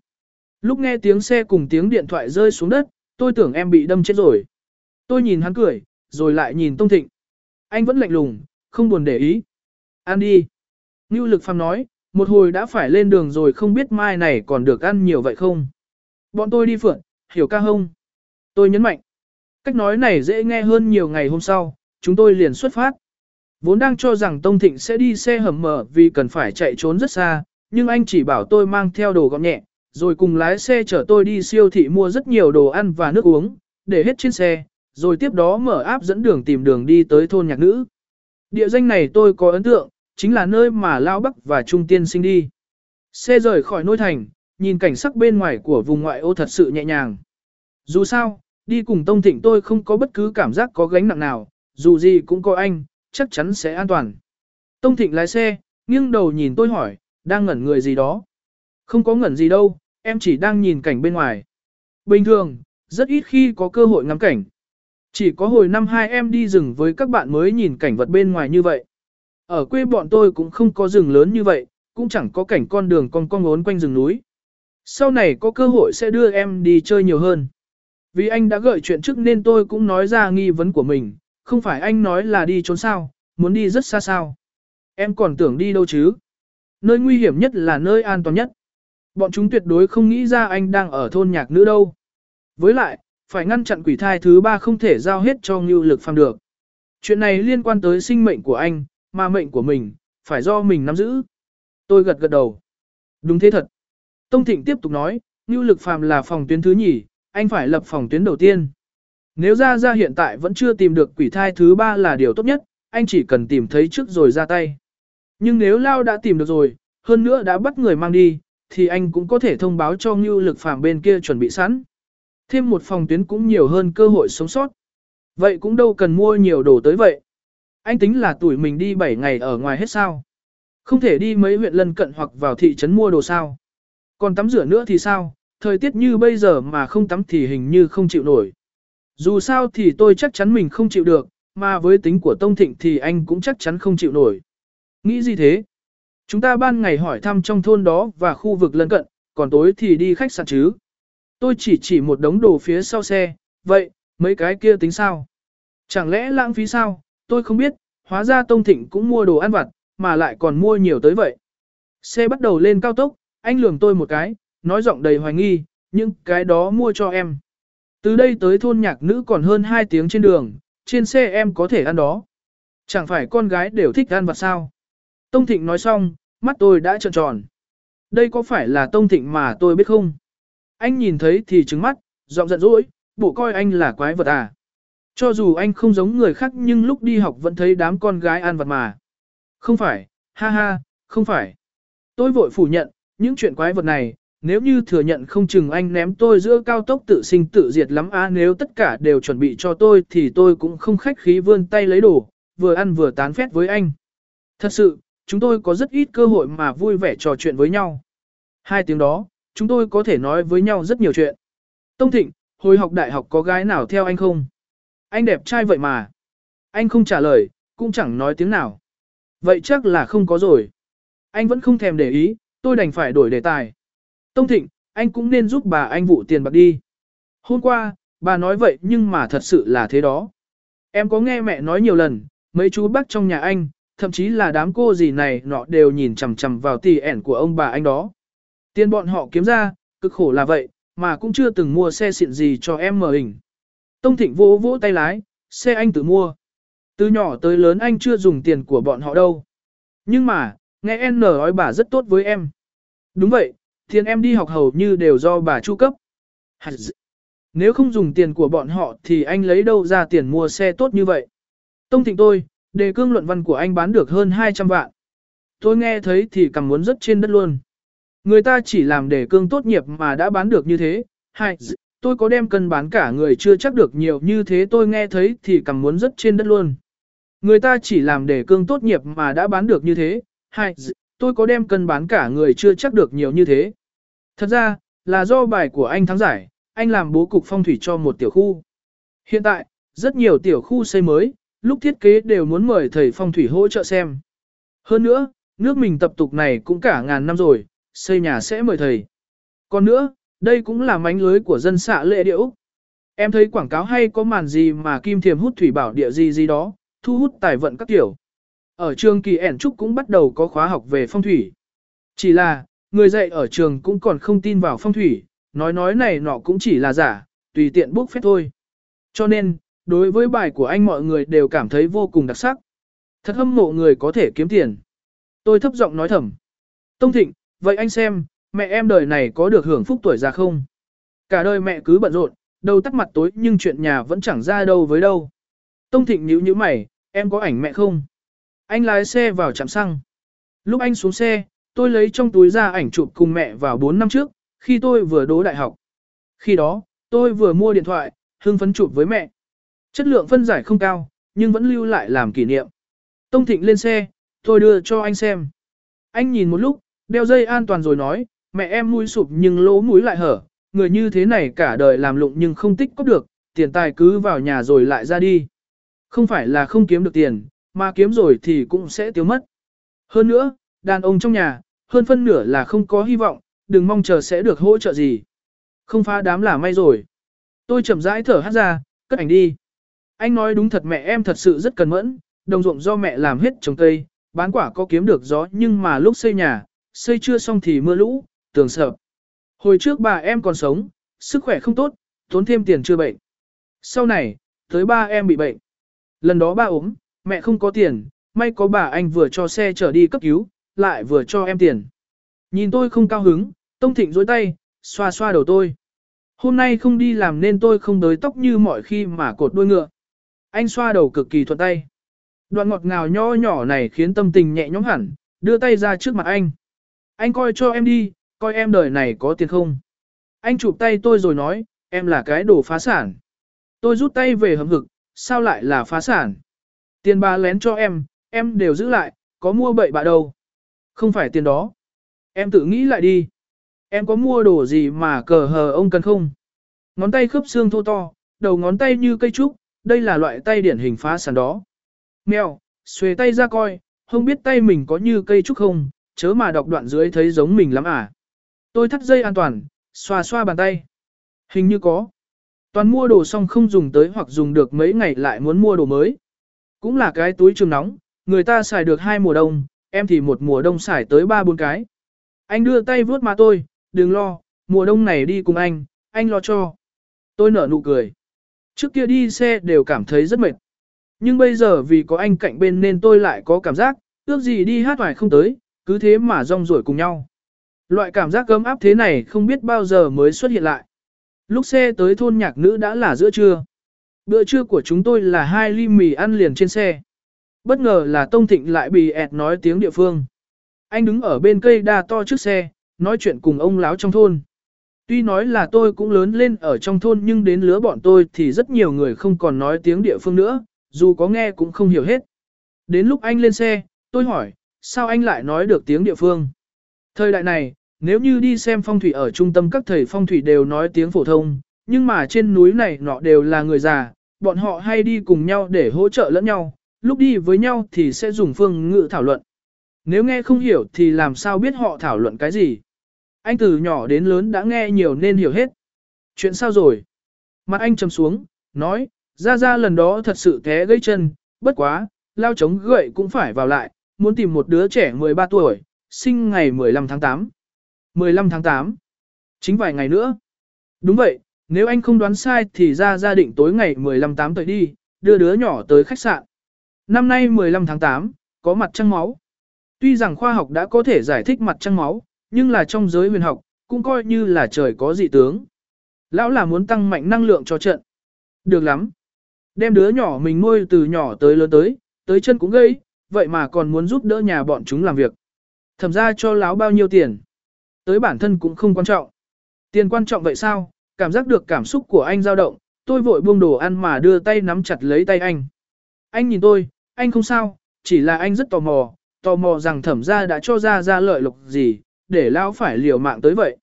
Lúc nghe tiếng xe cùng tiếng điện thoại rơi xuống đất, tôi tưởng em bị đâm chết rồi. Tôi nhìn hắn cười, rồi lại nhìn Tông Thịnh. Anh vẫn lạnh lùng, không buồn để ý. Ăn đi. Ngưu Lực Phàm nói, một hồi đã phải lên đường rồi không biết mai này còn được ăn nhiều vậy không? Bọn tôi đi phượn, hiểu ca không? Tôi nhấn mạnh. Cách nói này dễ nghe hơn nhiều ngày hôm sau, chúng tôi liền xuất phát. Vốn đang cho rằng Tông Thịnh sẽ đi xe hầm mở vì cần phải chạy trốn rất xa, nhưng anh chỉ bảo tôi mang theo đồ gọn nhẹ, rồi cùng lái xe chở tôi đi siêu thị mua rất nhiều đồ ăn và nước uống, để hết trên xe, rồi tiếp đó mở áp dẫn đường tìm đường đi tới thôn nhạc nữ. Địa danh này tôi có ấn tượng, chính là nơi mà Lao Bắc và Trung Tiên sinh đi. Xe rời khỏi nôi thành, nhìn cảnh sắc bên ngoài của vùng ngoại ô thật sự nhẹ nhàng. Dù sao, đi cùng Tông Thịnh tôi không có bất cứ cảm giác có gánh nặng nào, dù gì cũng có anh, chắc chắn sẽ an toàn. Tông Thịnh lái xe, nghiêng đầu nhìn tôi hỏi, đang ngẩn người gì đó. Không có ngẩn gì đâu, em chỉ đang nhìn cảnh bên ngoài. Bình thường, rất ít khi có cơ hội ngắm cảnh. Chỉ có hồi năm hai em đi rừng với các bạn mới nhìn cảnh vật bên ngoài như vậy. Ở quê bọn tôi cũng không có rừng lớn như vậy, cũng chẳng có cảnh con đường con con ngốn quanh rừng núi. Sau này có cơ hội sẽ đưa em đi chơi nhiều hơn. Vì anh đã gợi chuyện trước nên tôi cũng nói ra nghi vấn của mình, không phải anh nói là đi trốn sao, muốn đi rất xa sao. Em còn tưởng đi đâu chứ? Nơi nguy hiểm nhất là nơi an toàn nhất. Bọn chúng tuyệt đối không nghĩ ra anh đang ở thôn nhạc nữ đâu. Với lại, phải ngăn chặn quỷ thai thứ ba không thể giao hết cho ngưu lực phàm được. Chuyện này liên quan tới sinh mệnh của anh, mà mệnh của mình, phải do mình nắm giữ. Tôi gật gật đầu. Đúng thế thật. Tông Thịnh tiếp tục nói, ngưu lực phàm là phòng tuyến thứ nhì, anh phải lập phòng tuyến đầu tiên. Nếu ra ra hiện tại vẫn chưa tìm được quỷ thai thứ ba là điều tốt nhất, anh chỉ cần tìm thấy trước rồi ra tay. Nhưng nếu Lao đã tìm được rồi, hơn nữa đã bắt người mang đi, thì anh cũng có thể thông báo cho ngưu lực phàm bên kia chuẩn bị sẵn. Thêm một phòng tuyến cũng nhiều hơn cơ hội sống sót. Vậy cũng đâu cần mua nhiều đồ tới vậy. Anh tính là tuổi mình đi 7 ngày ở ngoài hết sao. Không thể đi mấy huyện lân cận hoặc vào thị trấn mua đồ sao. Còn tắm rửa nữa thì sao, thời tiết như bây giờ mà không tắm thì hình như không chịu nổi. Dù sao thì tôi chắc chắn mình không chịu được, mà với tính của Tông Thịnh thì anh cũng chắc chắn không chịu nổi. Nghĩ gì thế? Chúng ta ban ngày hỏi thăm trong thôn đó và khu vực lân cận, còn tối thì đi khách sạn chứ. Tôi chỉ chỉ một đống đồ phía sau xe, vậy, mấy cái kia tính sao? Chẳng lẽ lãng phí sao? Tôi không biết, hóa ra Tông Thịnh cũng mua đồ ăn vặt, mà lại còn mua nhiều tới vậy. Xe bắt đầu lên cao tốc, anh lường tôi một cái, nói giọng đầy hoài nghi, nhưng cái đó mua cho em. Từ đây tới thôn nhạc nữ còn hơn 2 tiếng trên đường, trên xe em có thể ăn đó. Chẳng phải con gái đều thích ăn vặt sao. Tông Thịnh nói xong, mắt tôi đã trợn tròn. Đây có phải là Tông Thịnh mà tôi biết không? Anh nhìn thấy thì trứng mắt, giọng giận dỗi, bộ coi anh là quái vật à. Cho dù anh không giống người khác nhưng lúc đi học vẫn thấy đám con gái ăn vặt mà. Không phải, ha ha, không phải. Tôi vội phủ nhận, những chuyện quái vật này, nếu như thừa nhận không chừng anh ném tôi giữa cao tốc tự sinh tự diệt lắm á nếu tất cả đều chuẩn bị cho tôi thì tôi cũng không khách khí vươn tay lấy đồ, vừa ăn vừa tán phét với anh. Thật sự, chúng tôi có rất ít cơ hội mà vui vẻ trò chuyện với nhau. Hai tiếng đó, chúng tôi có thể nói với nhau rất nhiều chuyện. Tông Thịnh, hồi học đại học có gái nào theo anh không? Anh đẹp trai vậy mà. Anh không trả lời, cũng chẳng nói tiếng nào. Vậy chắc là không có rồi. Anh vẫn không thèm để ý, tôi đành phải đổi đề tài. Tông Thịnh, anh cũng nên giúp bà anh vụ tiền bạc đi. Hôm qua, bà nói vậy nhưng mà thật sự là thế đó. Em có nghe mẹ nói nhiều lần, mấy chú bác trong nhà anh, thậm chí là đám cô gì này nọ đều nhìn chằm chằm vào tỷ ẻn của ông bà anh đó. Tiền bọn họ kiếm ra, cực khổ là vậy, mà cũng chưa từng mua xe xịn gì cho em mở hình. Tông Thịnh vỗ vỗ tay lái, xe anh tự mua. Từ nhỏ tới lớn anh chưa dùng tiền của bọn họ đâu. Nhưng mà, nghe N nói bà rất tốt với em. Đúng vậy, tiền em đi học hầu như đều do bà chu cấp. Nếu không dùng tiền của bọn họ thì anh lấy đâu ra tiền mua xe tốt như vậy. Tông Thịnh tôi, đề cương luận văn của anh bán được hơn 200 vạn. Tôi nghe thấy thì cầm muốn rất trên đất luôn. Người ta chỉ làm đề cương tốt nghiệp mà đã bán được như thế. Hai, tôi có đem cân bán cả người chưa chắc được nhiều như thế tôi nghe thấy thì cầm muốn rất trên đất luôn. Người ta chỉ làm đề cương tốt nghiệp mà đã bán được như thế. Hai, tôi có đem cân bán cả người chưa chắc được nhiều như thế. Thật ra, là do bài của anh thắng giải, anh làm bố cục phong thủy cho một tiểu khu. Hiện tại, rất nhiều tiểu khu xây mới, lúc thiết kế đều muốn mời thầy phong thủy hỗ trợ xem. Hơn nữa, nước mình tập tục này cũng cả ngàn năm rồi, xây nhà sẽ mời thầy. Còn nữa, đây cũng là mánh lưới của dân xạ lệ địa Úc. Em thấy quảng cáo hay có màn gì mà kim thiềm hút thủy bảo địa gì gì đó, thu hút tài vận các kiểu. Ở trường kỳ ẻn trúc cũng bắt đầu có khóa học về phong thủy. Chỉ là, người dạy ở trường cũng còn không tin vào phong thủy, nói nói này nọ cũng chỉ là giả, tùy tiện bốc phép thôi. Cho nên, đối với bài của anh mọi người đều cảm thấy vô cùng đặc sắc. Thật hâm mộ người có thể kiếm tiền. Tôi thấp giọng nói thầm. Tông Thịnh, vậy anh xem, mẹ em đời này có được hưởng phúc tuổi già không? Cả đời mẹ cứ bận rộn, đầu tắt mặt tối nhưng chuyện nhà vẫn chẳng ra đâu với đâu. Tông Thịnh nhíu nhíu mày, em có ảnh mẹ không? Anh lái xe vào trạm xăng. Lúc anh xuống xe, tôi lấy trong túi ra ảnh chụp cùng mẹ vào 4 năm trước, khi tôi vừa đỗ đại học. Khi đó, tôi vừa mua điện thoại, hưng phấn chụp với mẹ. Chất lượng phân giải không cao, nhưng vẫn lưu lại làm kỷ niệm. Tông Thịnh lên xe, tôi đưa cho anh xem. Anh nhìn một lúc, đeo dây an toàn rồi nói, mẹ em mũi sụp nhưng lỗ mũi lại hở, người như thế này cả đời làm lụng nhưng không tích cóp được, tiền tài cứ vào nhà rồi lại ra đi. Không phải là không kiếm được tiền, mà kiếm rồi thì cũng sẽ tiêu mất. Hơn nữa, đàn ông trong nhà, hơn phân nửa là không có hy vọng, đừng mong chờ sẽ được hỗ trợ gì. Không phá đám là may rồi. Tôi chậm rãi thở hát ra, cất ảnh đi. Anh nói đúng thật mẹ em thật sự rất cần mẫn, đồng ruộng do mẹ làm hết trồng cây, bán quả có kiếm được gió nhưng mà lúc xây nhà, xây chưa xong thì mưa lũ, tường sợp. Hồi trước bà em còn sống, sức khỏe không tốt, tốn thêm tiền chưa bệnh. Sau này, tới ba em bị bệnh. Lần đó ba ốm, mẹ không có tiền, may có bà anh vừa cho xe chở đi cấp cứu, lại vừa cho em tiền. Nhìn tôi không cao hứng, Tông Thịnh dối tay, xoa xoa đầu tôi. Hôm nay không đi làm nên tôi không đới tóc như mọi khi mà cột đuôi ngựa. Anh xoa đầu cực kỳ thuận tay. Đoạn ngọt ngào nho nhỏ này khiến tâm tình nhẹ nhõm hẳn, đưa tay ra trước mặt anh. Anh coi cho em đi, coi em đời này có tiền không. Anh chụp tay tôi rồi nói, em là cái đồ phá sản. Tôi rút tay về hầm hực, sao lại là phá sản? Tiền bà lén cho em, em đều giữ lại, có mua bậy bạ đâu. Không phải tiền đó. Em tự nghĩ lại đi. Em có mua đồ gì mà cờ hờ ông cần không? Ngón tay khớp xương thô to, đầu ngón tay như cây trúc, đây là loại tay điển hình phá sản đó. Mèo, xuề tay ra coi, không biết tay mình có như cây trúc không, chớ mà đọc đoạn dưới thấy giống mình lắm à. Tôi thắt dây an toàn, xoa xoa bàn tay. Hình như có. Toàn mua đồ xong không dùng tới hoặc dùng được mấy ngày lại muốn mua đồ mới. Cũng là cái túi trường nóng, người ta xài được hai mùa đông, em thì một mùa đông xài tới ba bốn cái. Anh đưa tay vuốt má tôi, đừng lo, mùa đông này đi cùng anh, anh lo cho. Tôi nở nụ cười. Trước kia đi xe đều cảm thấy rất mệt. Nhưng bây giờ vì có anh cạnh bên nên tôi lại có cảm giác, ước gì đi hát hoài không tới, cứ thế mà rong ruổi cùng nhau. Loại cảm giác ấm áp thế này không biết bao giờ mới xuất hiện lại. Lúc xe tới thôn nhạc nữ đã là giữa trưa. Bữa trưa của chúng tôi là hai ly mì ăn liền trên xe. Bất ngờ là Tông Thịnh lại bị ẹt nói tiếng địa phương. Anh đứng ở bên cây đa to trước xe, nói chuyện cùng ông láo trong thôn. Tuy nói là tôi cũng lớn lên ở trong thôn nhưng đến lứa bọn tôi thì rất nhiều người không còn nói tiếng địa phương nữa, dù có nghe cũng không hiểu hết. Đến lúc anh lên xe, tôi hỏi, sao anh lại nói được tiếng địa phương? Thời đại này, nếu như đi xem phong thủy ở trung tâm các thầy phong thủy đều nói tiếng phổ thông, nhưng mà trên núi này nọ đều là người già, bọn họ hay đi cùng nhau để hỗ trợ lẫn nhau, lúc đi với nhau thì sẽ dùng phương ngữ thảo luận. Nếu nghe không hiểu thì làm sao biết họ thảo luận cái gì? Anh từ nhỏ đến lớn đã nghe nhiều nên hiểu hết. Chuyện sao rồi? Mặt anh trầm xuống, nói, ra ra lần đó thật sự té gãy chân, bất quá, lao chống gậy cũng phải vào lại, muốn tìm một đứa trẻ 13 tuổi, sinh ngày 15 tháng 8. 15 tháng 8. Chính vài ngày nữa. Đúng vậy, nếu anh không đoán sai thì ra gia định tối ngày 15 tháng tới đi, đưa đứa nhỏ tới khách sạn. Năm nay 15 tháng 8, có mặt trăng máu. Tuy rằng khoa học đã có thể giải thích mặt trăng máu, nhưng là trong giới huyền học, cũng coi như là trời có dị tướng. Lão là muốn tăng mạnh năng lượng cho trận. Được lắm. Đem đứa nhỏ mình nuôi từ nhỏ tới lớn tới, tới chân cũng gây, vậy mà còn muốn giúp đỡ nhà bọn chúng làm việc. Thẩm ra cho lão bao nhiêu tiền. Tới bản thân cũng không quan trọng. Tiền quan trọng vậy sao? Cảm giác được cảm xúc của anh dao động, tôi vội buông đồ ăn mà đưa tay nắm chặt lấy tay anh. Anh nhìn tôi, anh không sao, chỉ là anh rất tò mò, tò mò rằng thẩm gia đã cho ra ra lợi lộc gì, để lão phải liều mạng tới vậy.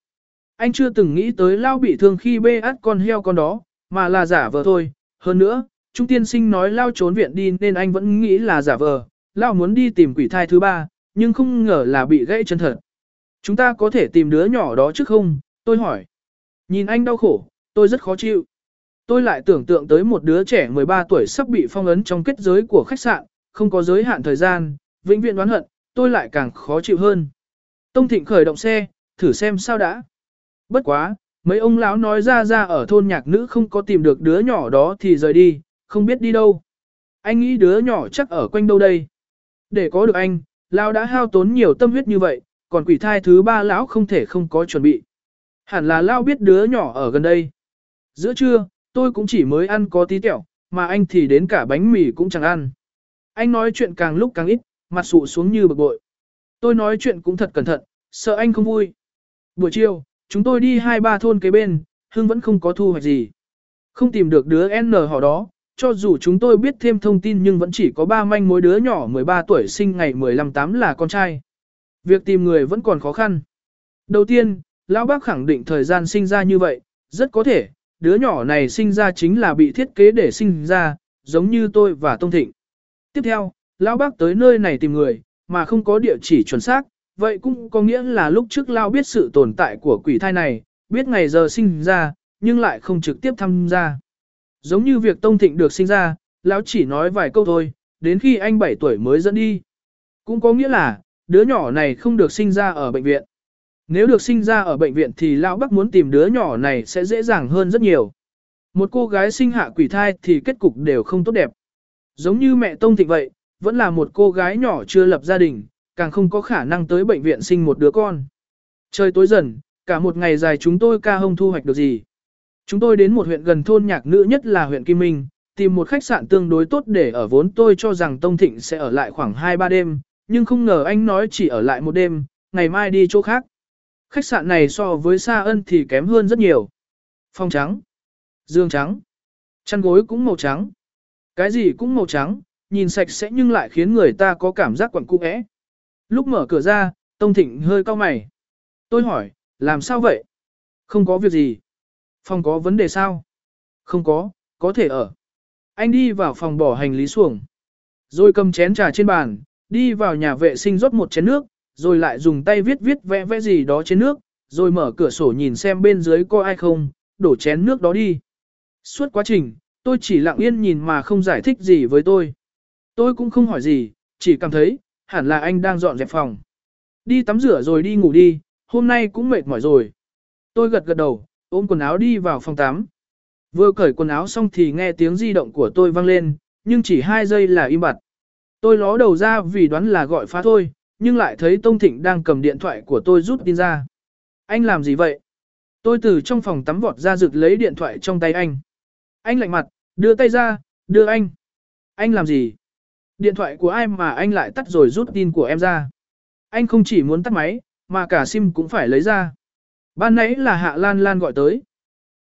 Anh chưa từng nghĩ tới lão bị thương khi bê át con heo con đó, mà là giả vờ thôi. Hơn nữa, Trung tiên sinh nói lão trốn viện đi nên anh vẫn nghĩ là giả vờ, lão muốn đi tìm quỷ thai thứ ba, nhưng không ngờ là bị gãy chân thật. Chúng ta có thể tìm đứa nhỏ đó chứ không? Tôi hỏi. Nhìn anh đau khổ, tôi rất khó chịu. Tôi lại tưởng tượng tới một đứa trẻ 13 tuổi sắp bị phong ấn trong kết giới của khách sạn, không có giới hạn thời gian, vĩnh viễn đoán hận, tôi lại càng khó chịu hơn. Tông Thịnh khởi động xe, thử xem sao đã. Bất quá, mấy ông lão nói ra ra ở thôn nhạc nữ không có tìm được đứa nhỏ đó thì rời đi, không biết đi đâu. Anh nghĩ đứa nhỏ chắc ở quanh đâu đây. Để có được anh, lão đã hao tốn nhiều tâm huyết như vậy, còn quỷ thai thứ ba lão không thể không có chuẩn bị. Hẳn là lão biết đứa nhỏ ở gần đây. Giữa trưa, tôi cũng chỉ mới ăn có tí kẹo, mà anh thì đến cả bánh mì cũng chẳng ăn. Anh nói chuyện càng lúc càng ít, mặt sụ xuống như bực bội. Tôi nói chuyện cũng thật cẩn thận, sợ anh không vui. Buổi chiều, chúng tôi đi hai ba thôn kế bên, Hưng vẫn không có thu hoạch gì. Không tìm được đứa N họ đó, cho dù chúng tôi biết thêm thông tin nhưng vẫn chỉ có ba manh mối đứa nhỏ 13 tuổi sinh ngày 15 tám là con trai. Việc tìm người vẫn còn khó khăn. Đầu tiên, Lão Bác khẳng định thời gian sinh ra như vậy, rất có thể, đứa nhỏ này sinh ra chính là bị thiết kế để sinh ra, giống như tôi và Tông Thịnh. Tiếp theo, Lão Bác tới nơi này tìm người, mà không có địa chỉ chuẩn xác, vậy cũng có nghĩa là lúc trước Lão biết sự tồn tại của quỷ thai này, biết ngày giờ sinh ra, nhưng lại không trực tiếp tham gia. Giống như việc Tông Thịnh được sinh ra, Lão chỉ nói vài câu thôi, đến khi anh 7 tuổi mới dẫn đi. Cũng có nghĩa là, đứa nhỏ này không được sinh ra ở bệnh viện. Nếu được sinh ra ở bệnh viện thì Lão Bắc muốn tìm đứa nhỏ này sẽ dễ dàng hơn rất nhiều. Một cô gái sinh hạ quỷ thai thì kết cục đều không tốt đẹp. Giống như mẹ Tông Thịnh vậy, vẫn là một cô gái nhỏ chưa lập gia đình, càng không có khả năng tới bệnh viện sinh một đứa con. Trời tối dần, cả một ngày dài chúng tôi ca không thu hoạch được gì. Chúng tôi đến một huyện gần thôn nhạc nữ nhất là huyện Kim Minh, tìm một khách sạn tương đối tốt để ở vốn tôi cho rằng Tông Thịnh sẽ ở lại khoảng 2-3 đêm, nhưng không ngờ anh nói chỉ ở lại một đêm, ngày mai đi chỗ khác. Khách sạn này so với Sa Ân thì kém hơn rất nhiều. Phòng trắng, giường trắng, chăn gối cũng màu trắng. Cái gì cũng màu trắng, nhìn sạch sẽ nhưng lại khiến người ta có cảm giác quẩn cung ẽ. Lúc mở cửa ra, Tông Thịnh hơi cau mày. Tôi hỏi, làm sao vậy? Không có việc gì. Phòng có vấn đề sao? Không có, có thể ở. Anh đi vào phòng bỏ hành lý xuồng. Rồi cầm chén trà trên bàn, đi vào nhà vệ sinh rót một chén nước, rồi lại dùng tay viết viết vẽ vẽ gì đó trên nước, rồi mở cửa sổ nhìn xem bên dưới có ai không, đổ chén nước đó đi. Suốt quá trình, tôi chỉ lặng yên nhìn mà không giải thích gì với tôi. Tôi cũng không hỏi gì, chỉ cảm thấy, hẳn là anh đang dọn dẹp phòng. Đi tắm rửa rồi đi ngủ đi, hôm nay cũng mệt mỏi rồi. Tôi gật gật đầu, ôm quần áo đi vào phòng tắm. Vừa cởi quần áo xong thì nghe tiếng di động của tôi vang lên, nhưng chỉ 2 giây là im bặt. Tôi ló đầu ra vì đoán là gọi phá thôi, nhưng lại thấy Tông Thịnh đang cầm điện thoại của tôi rút tin ra. Anh làm gì vậy? Tôi từ trong phòng tắm vọt ra rực lấy điện thoại trong tay anh. Anh lạnh mặt, đưa tay ra, đưa anh. Anh làm gì? Điện thoại của ai mà anh lại tắt rồi rút tin của em ra? Anh không chỉ muốn tắt máy, mà cả sim cũng phải lấy ra. Ban nãy là Hạ Lan Lan gọi tới.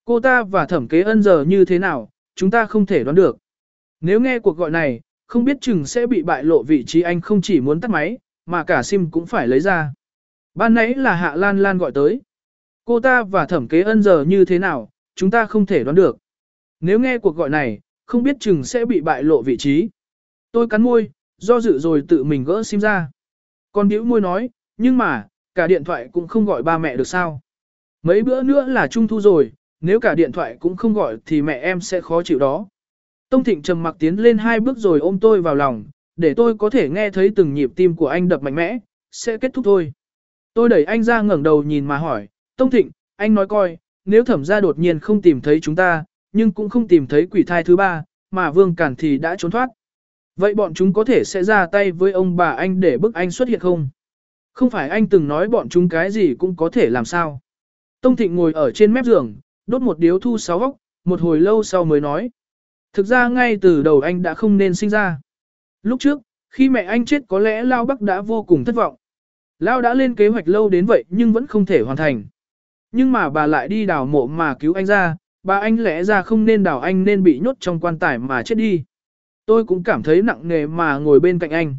Cô ta và thẩm kế ân giờ như thế nào, chúng ta không thể đoán được. Nếu nghe cuộc gọi này, không biết chừng sẽ bị bại lộ vị trí anh không chỉ muốn tắt máy, mà cả sim cũng phải lấy ra. Ban nãy là Hạ Lan Lan gọi tới. Cô ta và thẩm kế ân giờ như thế nào, chúng ta không thể đoán được. Nếu nghe cuộc gọi này, không biết chừng sẽ bị bại lộ vị trí. Tôi cắn môi, do dự rồi tự mình gỡ sim ra. Còn bĩu môi nói, nhưng mà, cả điện thoại cũng không gọi ba mẹ được sao. Mấy bữa nữa là trung thu rồi, nếu cả điện thoại cũng không gọi thì mẹ em sẽ khó chịu đó. Tông Thịnh trầm mặc tiến lên hai bước rồi ôm tôi vào lòng, để tôi có thể nghe thấy từng nhịp tim của anh đập mạnh mẽ, sẽ kết thúc thôi. Tôi đẩy anh ra ngẩng đầu nhìn mà hỏi, Tông Thịnh, anh nói coi, nếu thẩm gia đột nhiên không tìm thấy chúng ta, nhưng cũng không tìm thấy quỷ thai thứ ba, mà Vương Cản thì đã trốn thoát. Vậy bọn chúng có thể sẽ ra tay với ông bà anh để bức anh xuất hiện không? Không phải anh từng nói bọn chúng cái gì cũng có thể làm sao. Tông Thịnh ngồi ở trên mép giường, đốt một điếu thu sáu góc, một hồi lâu sau mới nói. Thực ra ngay từ đầu anh đã không nên sinh ra. Lúc trước, khi mẹ anh chết có lẽ Lao Bắc đã vô cùng thất vọng. Lao đã lên kế hoạch lâu đến vậy nhưng vẫn không thể hoàn thành. Nhưng mà bà lại đi đào mộ mà cứu anh ra, bà anh lẽ ra không nên đào anh nên bị nhốt trong quan tài mà chết đi. Tôi cũng cảm thấy nặng nề mà ngồi bên cạnh anh.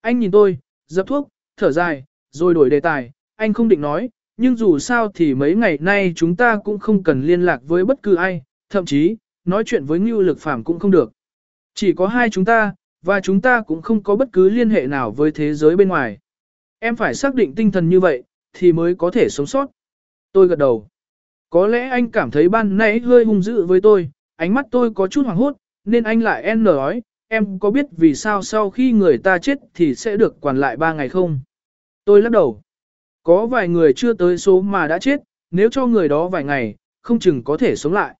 Anh nhìn tôi, dập thuốc, thở dài, rồi đổi đề tài, anh không định nói, nhưng dù sao thì mấy ngày nay chúng ta cũng không cần liên lạc với bất cứ ai, thậm chí, nói chuyện với Ngưu Lực Phàm cũng không được. Chỉ có hai chúng ta, và chúng ta cũng không có bất cứ liên hệ nào với thế giới bên ngoài. Em phải xác định tinh thần như vậy, thì mới có thể sống sót. Tôi gật đầu. Có lẽ anh cảm thấy ban nãy hơi hung dữ với tôi, ánh mắt tôi có chút hoảng hốt, nên anh lại n nói, em có biết vì sao sau khi người ta chết thì sẽ được quản lại ba ngày không? Tôi lắc đầu. Có vài người chưa tới số mà đã chết, nếu cho người đó vài ngày, không chừng có thể sống lại.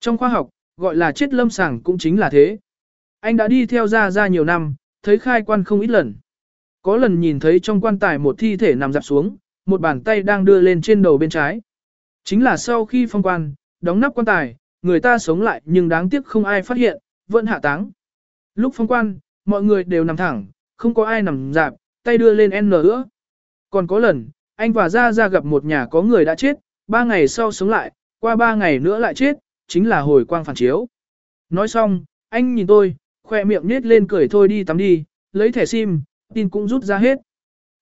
Trong khoa học, gọi là chết lâm sàng cũng chính là thế. Anh đã đi theo ra ra nhiều năm, thấy khai quan không ít lần. Có lần nhìn thấy trong quan tài một thi thể nằm dạp xuống, một bàn tay đang đưa lên trên đầu bên trái. Chính là sau khi phong quan, đóng nắp quan tài, người ta sống lại nhưng đáng tiếc không ai phát hiện, vẫn hạ táng. Lúc phong quan, mọi người đều nằm thẳng, không có ai nằm dạp, tay đưa lên N nữa. Còn có lần, anh và Gia Gia gặp một nhà có người đã chết, ba ngày sau sống lại, qua ba ngày nữa lại chết, chính là hồi quang phản chiếu. Nói xong, anh nhìn tôi, khoe miệng nết lên cười thôi đi tắm đi, lấy thẻ sim, tin cũng rút ra hết.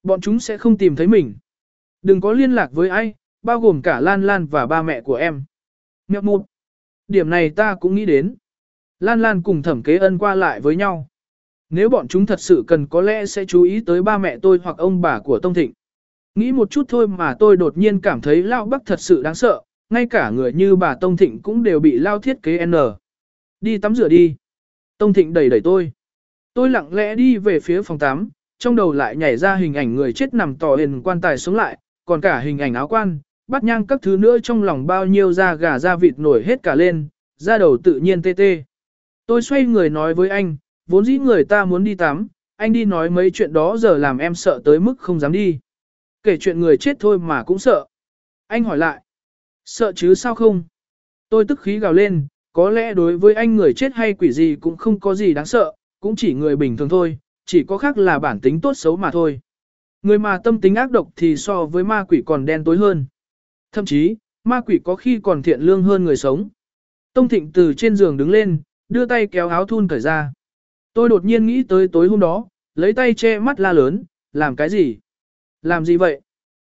Bọn chúng sẽ không tìm thấy mình. Đừng có liên lạc với ai, bao gồm cả Lan Lan và ba mẹ của em. Mẹ một. Điểm này ta cũng nghĩ đến. Lan Lan cùng thẩm kế ân qua lại với nhau. Nếu bọn chúng thật sự cần có lẽ sẽ chú ý tới ba mẹ tôi hoặc ông bà của Tông Thịnh. Nghĩ một chút thôi mà tôi đột nhiên cảm thấy Lao Bắc thật sự đáng sợ, ngay cả người như bà Tông Thịnh cũng đều bị Lao thiết kế N. Đi tắm rửa đi. Tông Thịnh đẩy đẩy tôi. Tôi lặng lẽ đi về phía phòng tắm, trong đầu lại nhảy ra hình ảnh người chết nằm tỏ hình quan tài sống lại, còn cả hình ảnh áo quan, bắt nhang các thứ nữa trong lòng bao nhiêu da gà da vịt nổi hết cả lên, da đầu tự nhiên tê tê. Tôi xoay người nói với anh, vốn dĩ người ta muốn đi tắm, anh đi nói mấy chuyện đó giờ làm em sợ tới mức không dám đi. Kể chuyện người chết thôi mà cũng sợ. Anh hỏi lại. Sợ chứ sao không? Tôi tức khí gào lên, có lẽ đối với anh người chết hay quỷ gì cũng không có gì đáng sợ, cũng chỉ người bình thường thôi, chỉ có khác là bản tính tốt xấu mà thôi. Người mà tâm tính ác độc thì so với ma quỷ còn đen tối hơn. Thậm chí, ma quỷ có khi còn thiện lương hơn người sống. Tông Thịnh từ trên giường đứng lên, đưa tay kéo áo thun cởi ra. Tôi đột nhiên nghĩ tới tối hôm đó, lấy tay che mắt la lớn, làm cái gì? Làm gì vậy?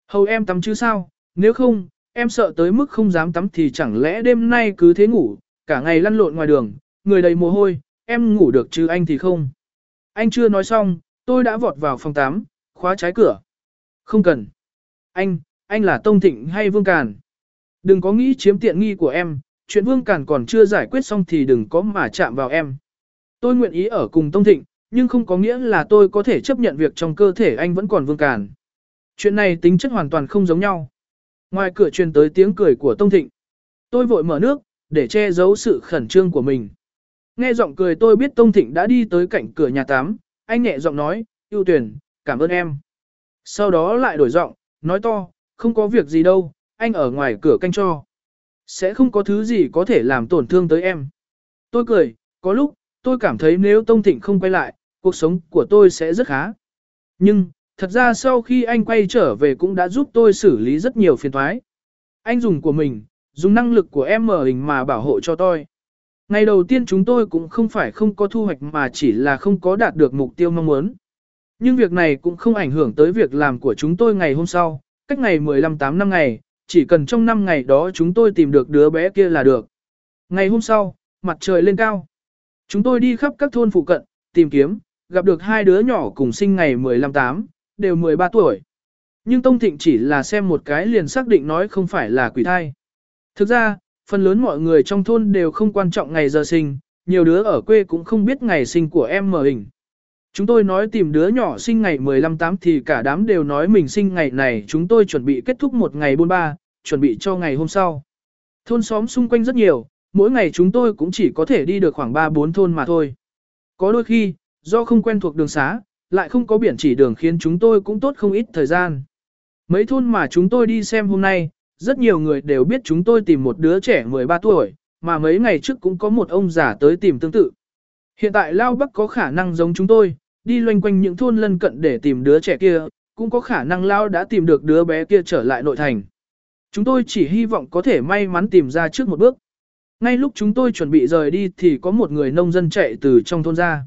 Hầu em tắm chứ sao? Nếu không, em sợ tới mức không dám tắm thì chẳng lẽ đêm nay cứ thế ngủ, cả ngày lăn lộn ngoài đường, người đầy mồ hôi, em ngủ được chứ anh thì không. Anh chưa nói xong, tôi đã vọt vào phòng tắm, khóa trái cửa. Không cần. Anh, anh là Tông Thịnh hay Vương Càn? Đừng có nghĩ chiếm tiện nghi của em, chuyện Vương Càn còn chưa giải quyết xong thì đừng có mà chạm vào em. Tôi nguyện ý ở cùng Tông Thịnh, nhưng không có nghĩa là tôi có thể chấp nhận việc trong cơ thể anh vẫn còn Vương Càn. Chuyện này tính chất hoàn toàn không giống nhau. Ngoài cửa truyền tới tiếng cười của Tông Thịnh. Tôi vội mở nước, để che giấu sự khẩn trương của mình. Nghe giọng cười tôi biết Tông Thịnh đã đi tới cạnh cửa nhà tắm, anh nhẹ giọng nói, ưu tuyển, cảm ơn em. Sau đó lại đổi giọng, nói to, không có việc gì đâu, anh ở ngoài cửa canh cho. Sẽ không có thứ gì có thể làm tổn thương tới em. Tôi cười, có lúc, tôi cảm thấy nếu Tông Thịnh không quay lại, cuộc sống của tôi sẽ rất khá. Nhưng, thật ra sau khi anh quay trở về cũng đã giúp tôi xử lý rất nhiều phiền thoái. Anh dùng của mình, dùng năng lực của em mở hình mà bảo hộ cho tôi. Ngày đầu tiên chúng tôi cũng không phải không có thu hoạch mà chỉ là không có đạt được mục tiêu mong muốn. Nhưng việc này cũng không ảnh hưởng tới việc làm của chúng tôi ngày hôm sau, cách ngày 15 8 năm ngày, chỉ cần trong 5 ngày đó chúng tôi tìm được đứa bé kia là được. Ngày hôm sau, mặt trời lên cao. Chúng tôi đi khắp các thôn phụ cận, tìm kiếm, gặp được hai đứa nhỏ cùng sinh ngày 15 8, đều 13 tuổi. Nhưng Tông Thịnh chỉ là xem một cái liền xác định nói không phải là quỷ thai. Thực ra, phần lớn mọi người trong thôn đều không quan trọng ngày giờ sinh, nhiều đứa ở quê cũng không biết ngày sinh của em mở hình. Chúng tôi nói tìm đứa nhỏ sinh ngày 15/8 thì cả đám đều nói mình sinh ngày này chúng tôi chuẩn bị kết thúc một ngày 43, chuẩn bị cho ngày hôm sau. Thôn xóm xung quanh rất nhiều, mỗi ngày chúng tôi cũng chỉ có thể đi được khoảng 3-4 thôn mà thôi. Có đôi khi, do không quen thuộc đường xá, lại không có biển chỉ đường khiến chúng tôi cũng tốt không ít thời gian. Mấy thôn mà chúng tôi đi xem hôm nay, rất nhiều người đều biết chúng tôi tìm một đứa trẻ 13 tuổi, mà mấy ngày trước cũng có một ông già tới tìm tương tự. Hiện tại Lao Bắc có khả năng giống chúng tôi, đi loanh quanh những thôn lân cận để tìm đứa trẻ kia, cũng có khả năng Lao đã tìm được đứa bé kia trở lại nội thành. Chúng tôi chỉ hy vọng có thể may mắn tìm ra trước một bước. Ngay lúc chúng tôi chuẩn bị rời đi thì có một người nông dân chạy từ trong thôn ra.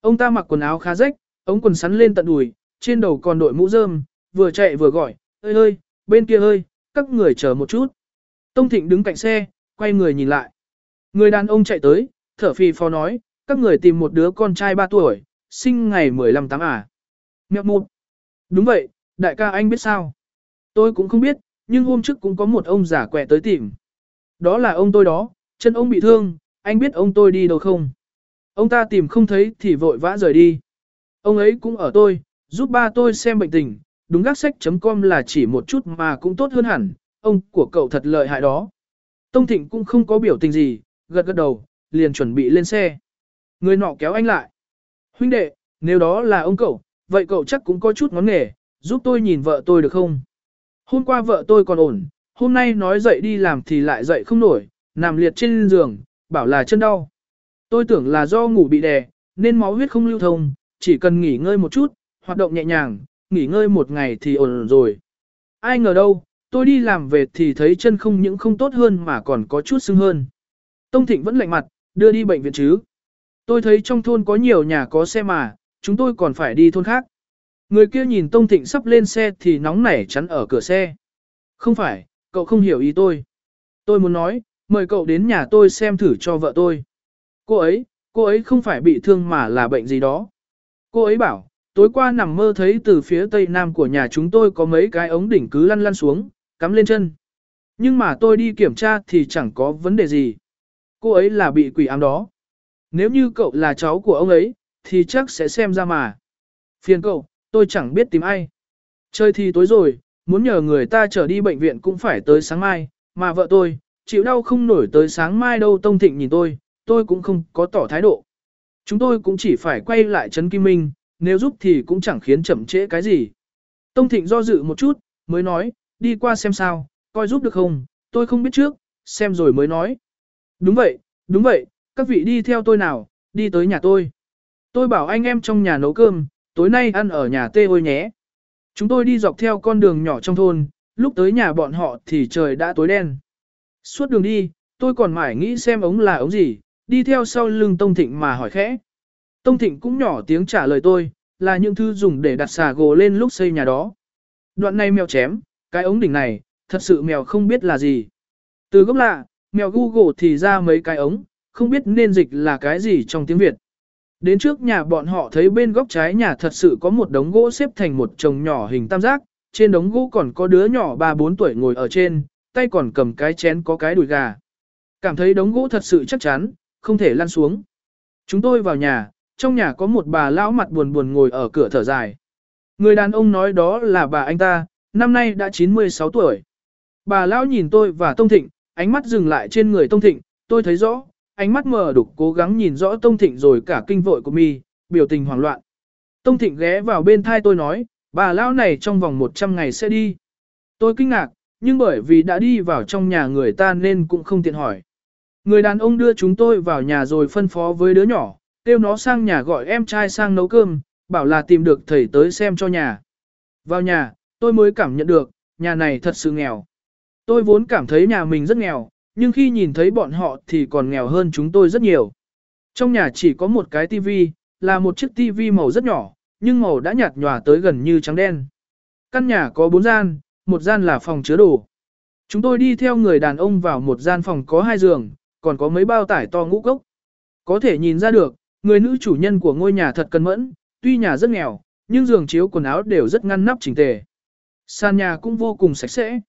Ông ta mặc quần áo khá rách, ống quần sắn lên tận đùi, trên đầu còn đội mũ rơm, vừa chạy vừa gọi, ơi ơi, bên kia ơi, các người chờ một chút. Tông Thịnh đứng cạnh xe, quay người nhìn lại. Người đàn ông chạy tới, thở phì phò nói, các người tìm một đứa con trai 3 tuổi, sinh ngày 15 tháng à. Mẹo một. Đúng vậy, đại ca anh biết sao? Tôi cũng không biết, nhưng hôm trước cũng có một ông giả quẹ tới tìm. Đó là ông tôi đó, chân ông bị thương, anh biết ông tôi đi đâu không? Ông ta tìm không thấy thì vội vã rời đi. Ông ấy cũng ở tôi, giúp ba tôi xem bệnh tình, đúng gác sách.com là chỉ một chút mà cũng tốt hơn hẳn, ông của cậu thật lợi hại đó. Tông Thịnh cũng không có biểu tình gì, gật gật đầu, liền chuẩn bị lên xe. Người nọ kéo anh lại. Huynh đệ, nếu đó là ông cậu, vậy cậu chắc cũng có chút ngón nghề, giúp tôi nhìn vợ tôi được không? Hôm qua vợ tôi còn ổn, hôm nay nói dậy đi làm thì lại dậy không nổi, nằm liệt trên giường, bảo là chân đau. Tôi tưởng là do ngủ bị đè, nên máu huyết không lưu thông, chỉ cần nghỉ ngơi một chút, hoạt động nhẹ nhàng, nghỉ ngơi một ngày thì ổn rồi. Ai ngờ đâu, tôi đi làm về thì thấy chân không những không tốt hơn mà còn có chút sưng hơn. Tông Thịnh vẫn lạnh mặt, đưa đi bệnh viện chứ. Tôi thấy trong thôn có nhiều nhà có xe mà, chúng tôi còn phải đi thôn khác. Người kia nhìn Tông Thịnh sắp lên xe thì nóng nảy chắn ở cửa xe. Không phải, cậu không hiểu ý tôi. Tôi muốn nói, mời cậu đến nhà tôi xem thử cho vợ tôi. Cô ấy, cô ấy không phải bị thương mà là bệnh gì đó. Cô ấy bảo, tối qua nằm mơ thấy từ phía tây nam của nhà chúng tôi có mấy cái ống đỉnh cứ lăn lăn xuống, cắm lên chân. Nhưng mà tôi đi kiểm tra thì chẳng có vấn đề gì. Cô ấy là bị quỷ ám đó. Nếu như cậu là cháu của ông ấy, thì chắc sẽ xem ra mà. Phiền cậu, tôi chẳng biết tìm ai. Chơi thì tối rồi, muốn nhờ người ta trở đi bệnh viện cũng phải tới sáng mai, mà vợ tôi, chịu đau không nổi tới sáng mai đâu Tông Thịnh nhìn tôi, tôi cũng không có tỏ thái độ. Chúng tôi cũng chỉ phải quay lại Trấn Kim Minh, nếu giúp thì cũng chẳng khiến chậm trễ cái gì. Tông Thịnh do dự một chút, mới nói, đi qua xem sao, coi giúp được không, tôi không biết trước, xem rồi mới nói. Đúng vậy, đúng vậy, các vị đi theo tôi nào, đi tới nhà tôi. Tôi bảo anh em trong nhà nấu cơm, tối nay ăn ở nhà tê ôi nhé. Chúng tôi đi dọc theo con đường nhỏ trong thôn, lúc tới nhà bọn họ thì trời đã tối đen. Suốt đường đi, tôi còn mãi nghĩ xem ống là ống gì, đi theo sau lưng Tông Thịnh mà hỏi khẽ. Tông Thịnh cũng nhỏ tiếng trả lời tôi, là những thứ dùng để đặt xà gồ lên lúc xây nhà đó. Đoạn này mèo chém, cái ống đỉnh này, thật sự mèo không biết là gì. Từ gốc lạ, mèo Google thì ra mấy cái ống, không biết nên dịch là cái gì trong tiếng Việt. Đến trước nhà bọn họ thấy bên góc trái nhà thật sự có một đống gỗ xếp thành một chồng nhỏ hình tam giác, trên đống gỗ còn có đứa nhỏ 3-4 tuổi ngồi ở trên, tay còn cầm cái chén có cái đùi gà. Cảm thấy đống gỗ thật sự chắc chắn, không thể lăn xuống. Chúng tôi vào nhà, trong nhà có một bà lão mặt buồn buồn ngồi ở cửa thở dài. Người đàn ông nói đó là bà anh ta, năm nay đã 96 tuổi. Bà lão nhìn tôi và Tông Thịnh, ánh mắt dừng lại trên người Tông Thịnh, tôi thấy rõ, ánh mắt mờ đục cố gắng nhìn rõ Tông Thịnh rồi cả kinh vội của mi, biểu tình hoảng loạn. Tông Thịnh ghé vào bên thai tôi nói, bà lão này trong vòng 100 ngày sẽ đi. Tôi kinh ngạc, nhưng bởi vì đã đi vào trong nhà người ta nên cũng không tiện hỏi. Người đàn ông đưa chúng tôi vào nhà rồi phân phó với đứa nhỏ, kêu nó sang nhà gọi em trai sang nấu cơm, bảo là tìm được thầy tới xem cho nhà. Vào nhà, tôi mới cảm nhận được, nhà này thật sự nghèo. Tôi vốn cảm thấy nhà mình rất nghèo, nhưng khi nhìn thấy bọn họ thì còn nghèo hơn chúng tôi rất nhiều. Trong nhà chỉ có một cái tivi, là một chiếc tivi màu rất nhỏ, nhưng màu đã nhạt nhòa tới gần như trắng đen. Căn nhà có bốn gian, một gian là phòng chứa đồ. Chúng tôi đi theo người đàn ông vào một gian phòng có hai giường, còn có mấy bao tải to ngũ cốc. Có thể nhìn ra được, người nữ chủ nhân của ngôi nhà thật cẩn mẫn, tuy nhà rất nghèo, nhưng giường chiếu quần áo đều rất ngăn nắp chỉnh tề. Sàn nhà cũng vô cùng sạch sẽ.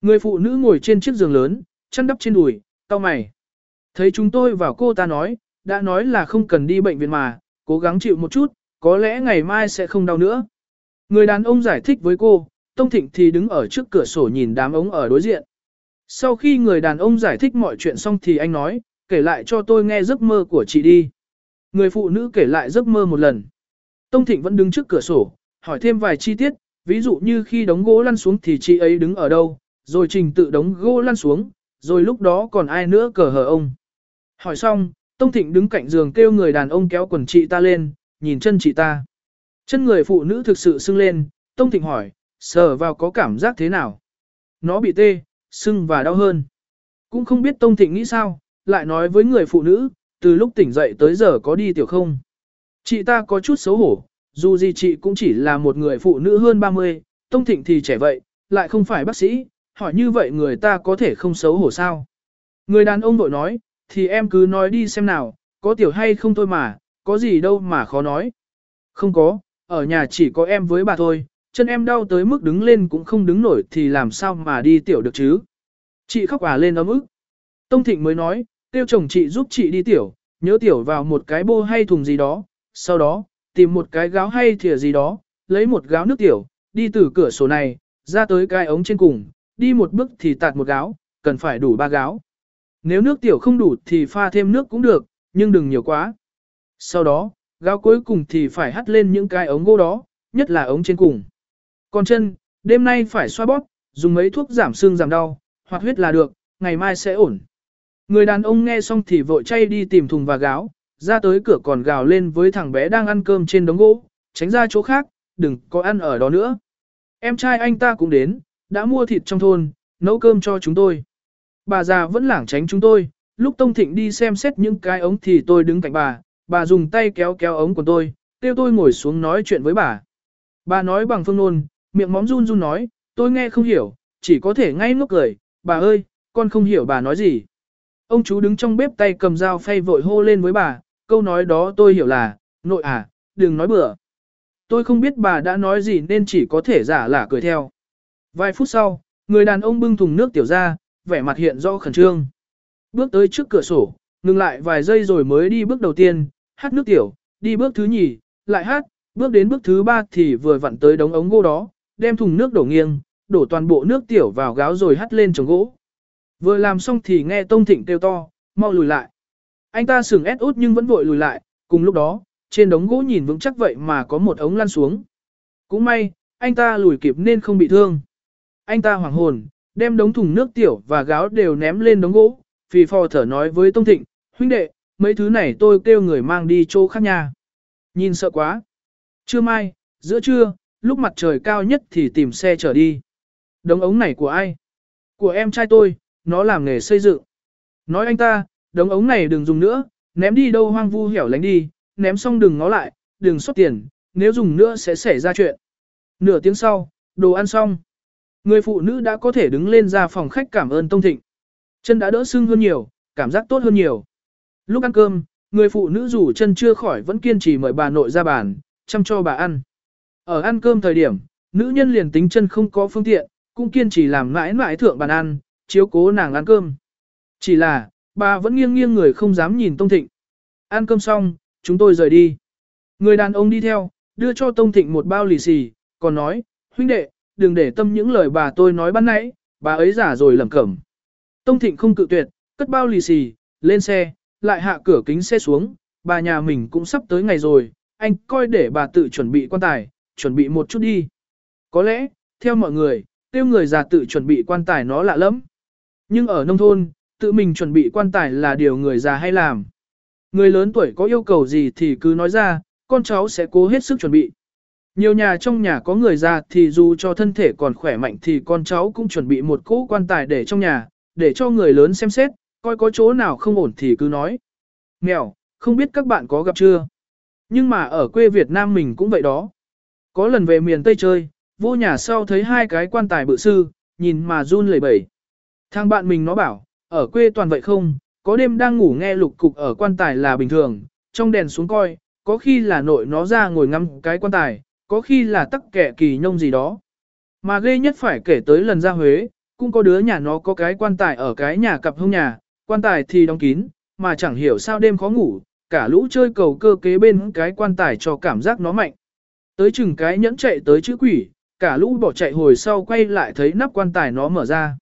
Người phụ nữ ngồi trên chiếc giường lớn, chăn đắp trên đùi, cau mày. Thấy chúng tôi vào cô ta nói, đã nói là không cần đi bệnh viện mà, cố gắng chịu một chút, có lẽ ngày mai sẽ không đau nữa. Người đàn ông giải thích với cô, Tông Thịnh thì đứng ở trước cửa sổ nhìn đám ống ở đối diện. Sau khi người đàn ông giải thích mọi chuyện xong thì anh nói, kể lại cho tôi nghe giấc mơ của chị đi. Người phụ nữ kể lại giấc mơ một lần. Tông Thịnh vẫn đứng trước cửa sổ, hỏi thêm vài chi tiết, ví dụ như khi đống gỗ lăn xuống thì chị ấy đứng ở đâu, rồi trình tự đống gỗ lăn xuống, rồi lúc đó còn ai nữa cờ hờ ông. Hỏi xong, Tông Thịnh đứng cạnh giường kêu người đàn ông kéo quần chị ta lên, nhìn chân chị ta. Chân người phụ nữ thực sự sưng lên, Tông Thịnh hỏi, sờ vào có cảm giác thế nào? Nó bị tê, sưng và đau hơn. Cũng không biết Tông Thịnh nghĩ sao, lại nói với người phụ nữ, từ lúc tỉnh dậy tới giờ có đi tiểu không? Chị ta có chút xấu hổ, dù gì chị cũng chỉ là một người phụ nữ hơn 30, Tông Thịnh thì trẻ vậy, lại không phải bác sĩ, hỏi như vậy người ta có thể không xấu hổ sao? Người đàn ông vội nói, thì em cứ nói đi xem nào, có tiểu hay không thôi mà, có gì đâu mà khó nói. Không có, ở nhà chỉ có em với bà thôi, chân em đau tới mức đứng lên cũng không đứng nổi thì làm sao mà đi tiểu được chứ. Chị khóc à lên ấm ức. Tông Thịnh mới nói, tiêu chồng chị giúp chị đi tiểu, nhớ tiểu vào một cái bô hay thùng gì đó, sau đó, tìm một cái gáo hay thìa gì đó, lấy một gáo nước tiểu, đi từ cửa sổ này, ra tới cái ống trên cùng, đi một bước thì tạt một gáo, cần phải đủ ba gáo. Nếu nước tiểu không đủ thì pha thêm nước cũng được, nhưng đừng nhiều quá. Sau đó, gáo cuối cùng thì phải hắt lên những cái ống gỗ đó, nhất là ống trên cùng. Còn chân, đêm nay phải xoa bóp, dùng mấy thuốc giảm xương giảm đau, hoặc huyết là được, ngày mai sẽ ổn. Người đàn ông nghe xong thì vội chay đi tìm thùng và gáo, ra tới cửa còn gào lên với thằng bé đang ăn cơm trên đống gỗ, tránh ra chỗ khác, đừng có ăn ở đó nữa. Em trai anh ta cũng đến, đã mua thịt trong thôn, nấu cơm cho chúng tôi. Bà già vẫn lảng tránh chúng tôi, lúc Tông Thịnh đi xem xét những cái ống thì tôi đứng cạnh bà, bà dùng tay kéo kéo ống của tôi, kêu tôi ngồi xuống nói chuyện với bà. Bà nói bằng phương nôn, miệng móm run run nói, tôi nghe không hiểu, chỉ có thể ngay ngốc cười, bà ơi, con không hiểu bà nói gì. Ông chú đứng trong bếp tay cầm dao phay vội hô lên với bà, câu nói đó tôi hiểu là, nội à, đừng nói bừa. Tôi không biết bà đã nói gì nên chỉ có thể giả là cười theo. Vài phút sau, người đàn ông bưng thùng nước tiểu ra, vẻ mặt hiện rõ khẩn trương. Bước tới trước cửa sổ, ngừng lại vài giây rồi mới đi bước đầu tiên, hát nước tiểu, đi bước thứ nhì, lại hát, bước đến bước thứ ba thì vừa vặn tới đống ống gỗ đó, đem thùng nước đổ nghiêng, đổ toàn bộ nước tiểu vào gáo rồi hắt lên trồng gỗ. Vừa làm xong thì nghe Tông Thịnh kêu to, mau lùi lại. Anh ta sừng ép út nhưng vẫn vội lùi lại, cùng lúc đó, trên đống gỗ nhìn vững chắc vậy mà có một ống lăn xuống. Cũng may, anh ta lùi kịp nên không bị thương. Anh ta hoảng hồn, đem đống thùng nước tiểu và gáo đều ném lên đống gỗ, phì phò thở nói với Tông Thịnh, huynh đệ, mấy thứ này tôi kêu người mang đi chỗ khác nhà. Nhìn sợ quá. Trưa mai, giữa trưa, lúc mặt trời cao nhất thì tìm xe chở đi. Đống ống này của ai? Của em trai tôi, nó làm nghề xây dựng. Nói anh ta, đống ống này đừng dùng nữa, ném đi đâu hoang vu hẻo lánh đi, ném xong đừng ngó lại, đừng xót tiền, nếu dùng nữa sẽ xảy ra chuyện. Nửa tiếng sau, đồ ăn xong. Người phụ nữ đã có thể đứng lên ra phòng khách cảm ơn Tông Thịnh. Chân đã đỡ sưng hơn nhiều, cảm giác tốt hơn nhiều. Lúc ăn cơm, người phụ nữ dù chân chưa khỏi vẫn kiên trì mời bà nội ra bàn, chăm cho bà ăn. Ở ăn cơm thời điểm, nữ nhân liền tính chân không có phương tiện, cũng kiên trì làm mãi mãi thượng bàn ăn, chiếu cố nàng ăn cơm. Chỉ là, bà vẫn nghiêng nghiêng người không dám nhìn Tông Thịnh. Ăn cơm xong, chúng tôi rời đi. Người đàn ông đi theo, đưa cho Tông Thịnh một bao lì xì, còn nói, huynh đệ, đừng để tâm những lời bà tôi nói ban nãy, bà ấy giả rồi lẩm cẩm. Tông Thịnh không cự tuyệt, cất bao lì xì, lên xe, lại hạ cửa kính xe xuống, bà nhà mình cũng sắp tới ngày rồi, anh coi để bà tự chuẩn bị quan tài, chuẩn bị một chút đi. Có lẽ, theo mọi người, tiêu người già tự chuẩn bị quan tài nó lạ lắm. Nhưng ở nông thôn, tự mình chuẩn bị quan tài là điều người già hay làm. Người lớn tuổi có yêu cầu gì thì cứ nói ra, con cháu sẽ cố hết sức chuẩn bị. Nhiều nhà trong nhà có người già thì dù cho thân thể còn khỏe mạnh thì con cháu cũng chuẩn bị một cỗ quan tài để trong nhà, để cho người lớn xem xét, coi có chỗ nào không ổn thì cứ nói. Mèo, không biết các bạn có gặp chưa? Nhưng mà ở quê Việt Nam mình cũng vậy đó. Có lần về miền Tây chơi, vô nhà sau thấy hai cái quan tài bự sư, nhìn mà run lẩy bẩy. Thằng bạn mình nó bảo, ở quê toàn vậy không, có đêm đang ngủ nghe lục cục ở quan tài là bình thường, trong đèn xuống coi, có khi là nội nó ra ngồi ngắm cái quan tài, có khi là tắc kẻ kỳ nhông gì đó. Mà ghê nhất phải kể tới lần ra Huế, cũng có đứa nhà nó có cái quan tài ở cái nhà cặp hông nhà, quan tài thì đóng kín, mà chẳng hiểu sao đêm khó ngủ, cả lũ chơi cầu cơ kế bên cái quan tài cho cảm giác nó mạnh. Tới chừng cái nhẫn chạy tới chữ quỷ, cả lũ bỏ chạy hồi sau quay lại thấy nắp quan tài nó mở ra.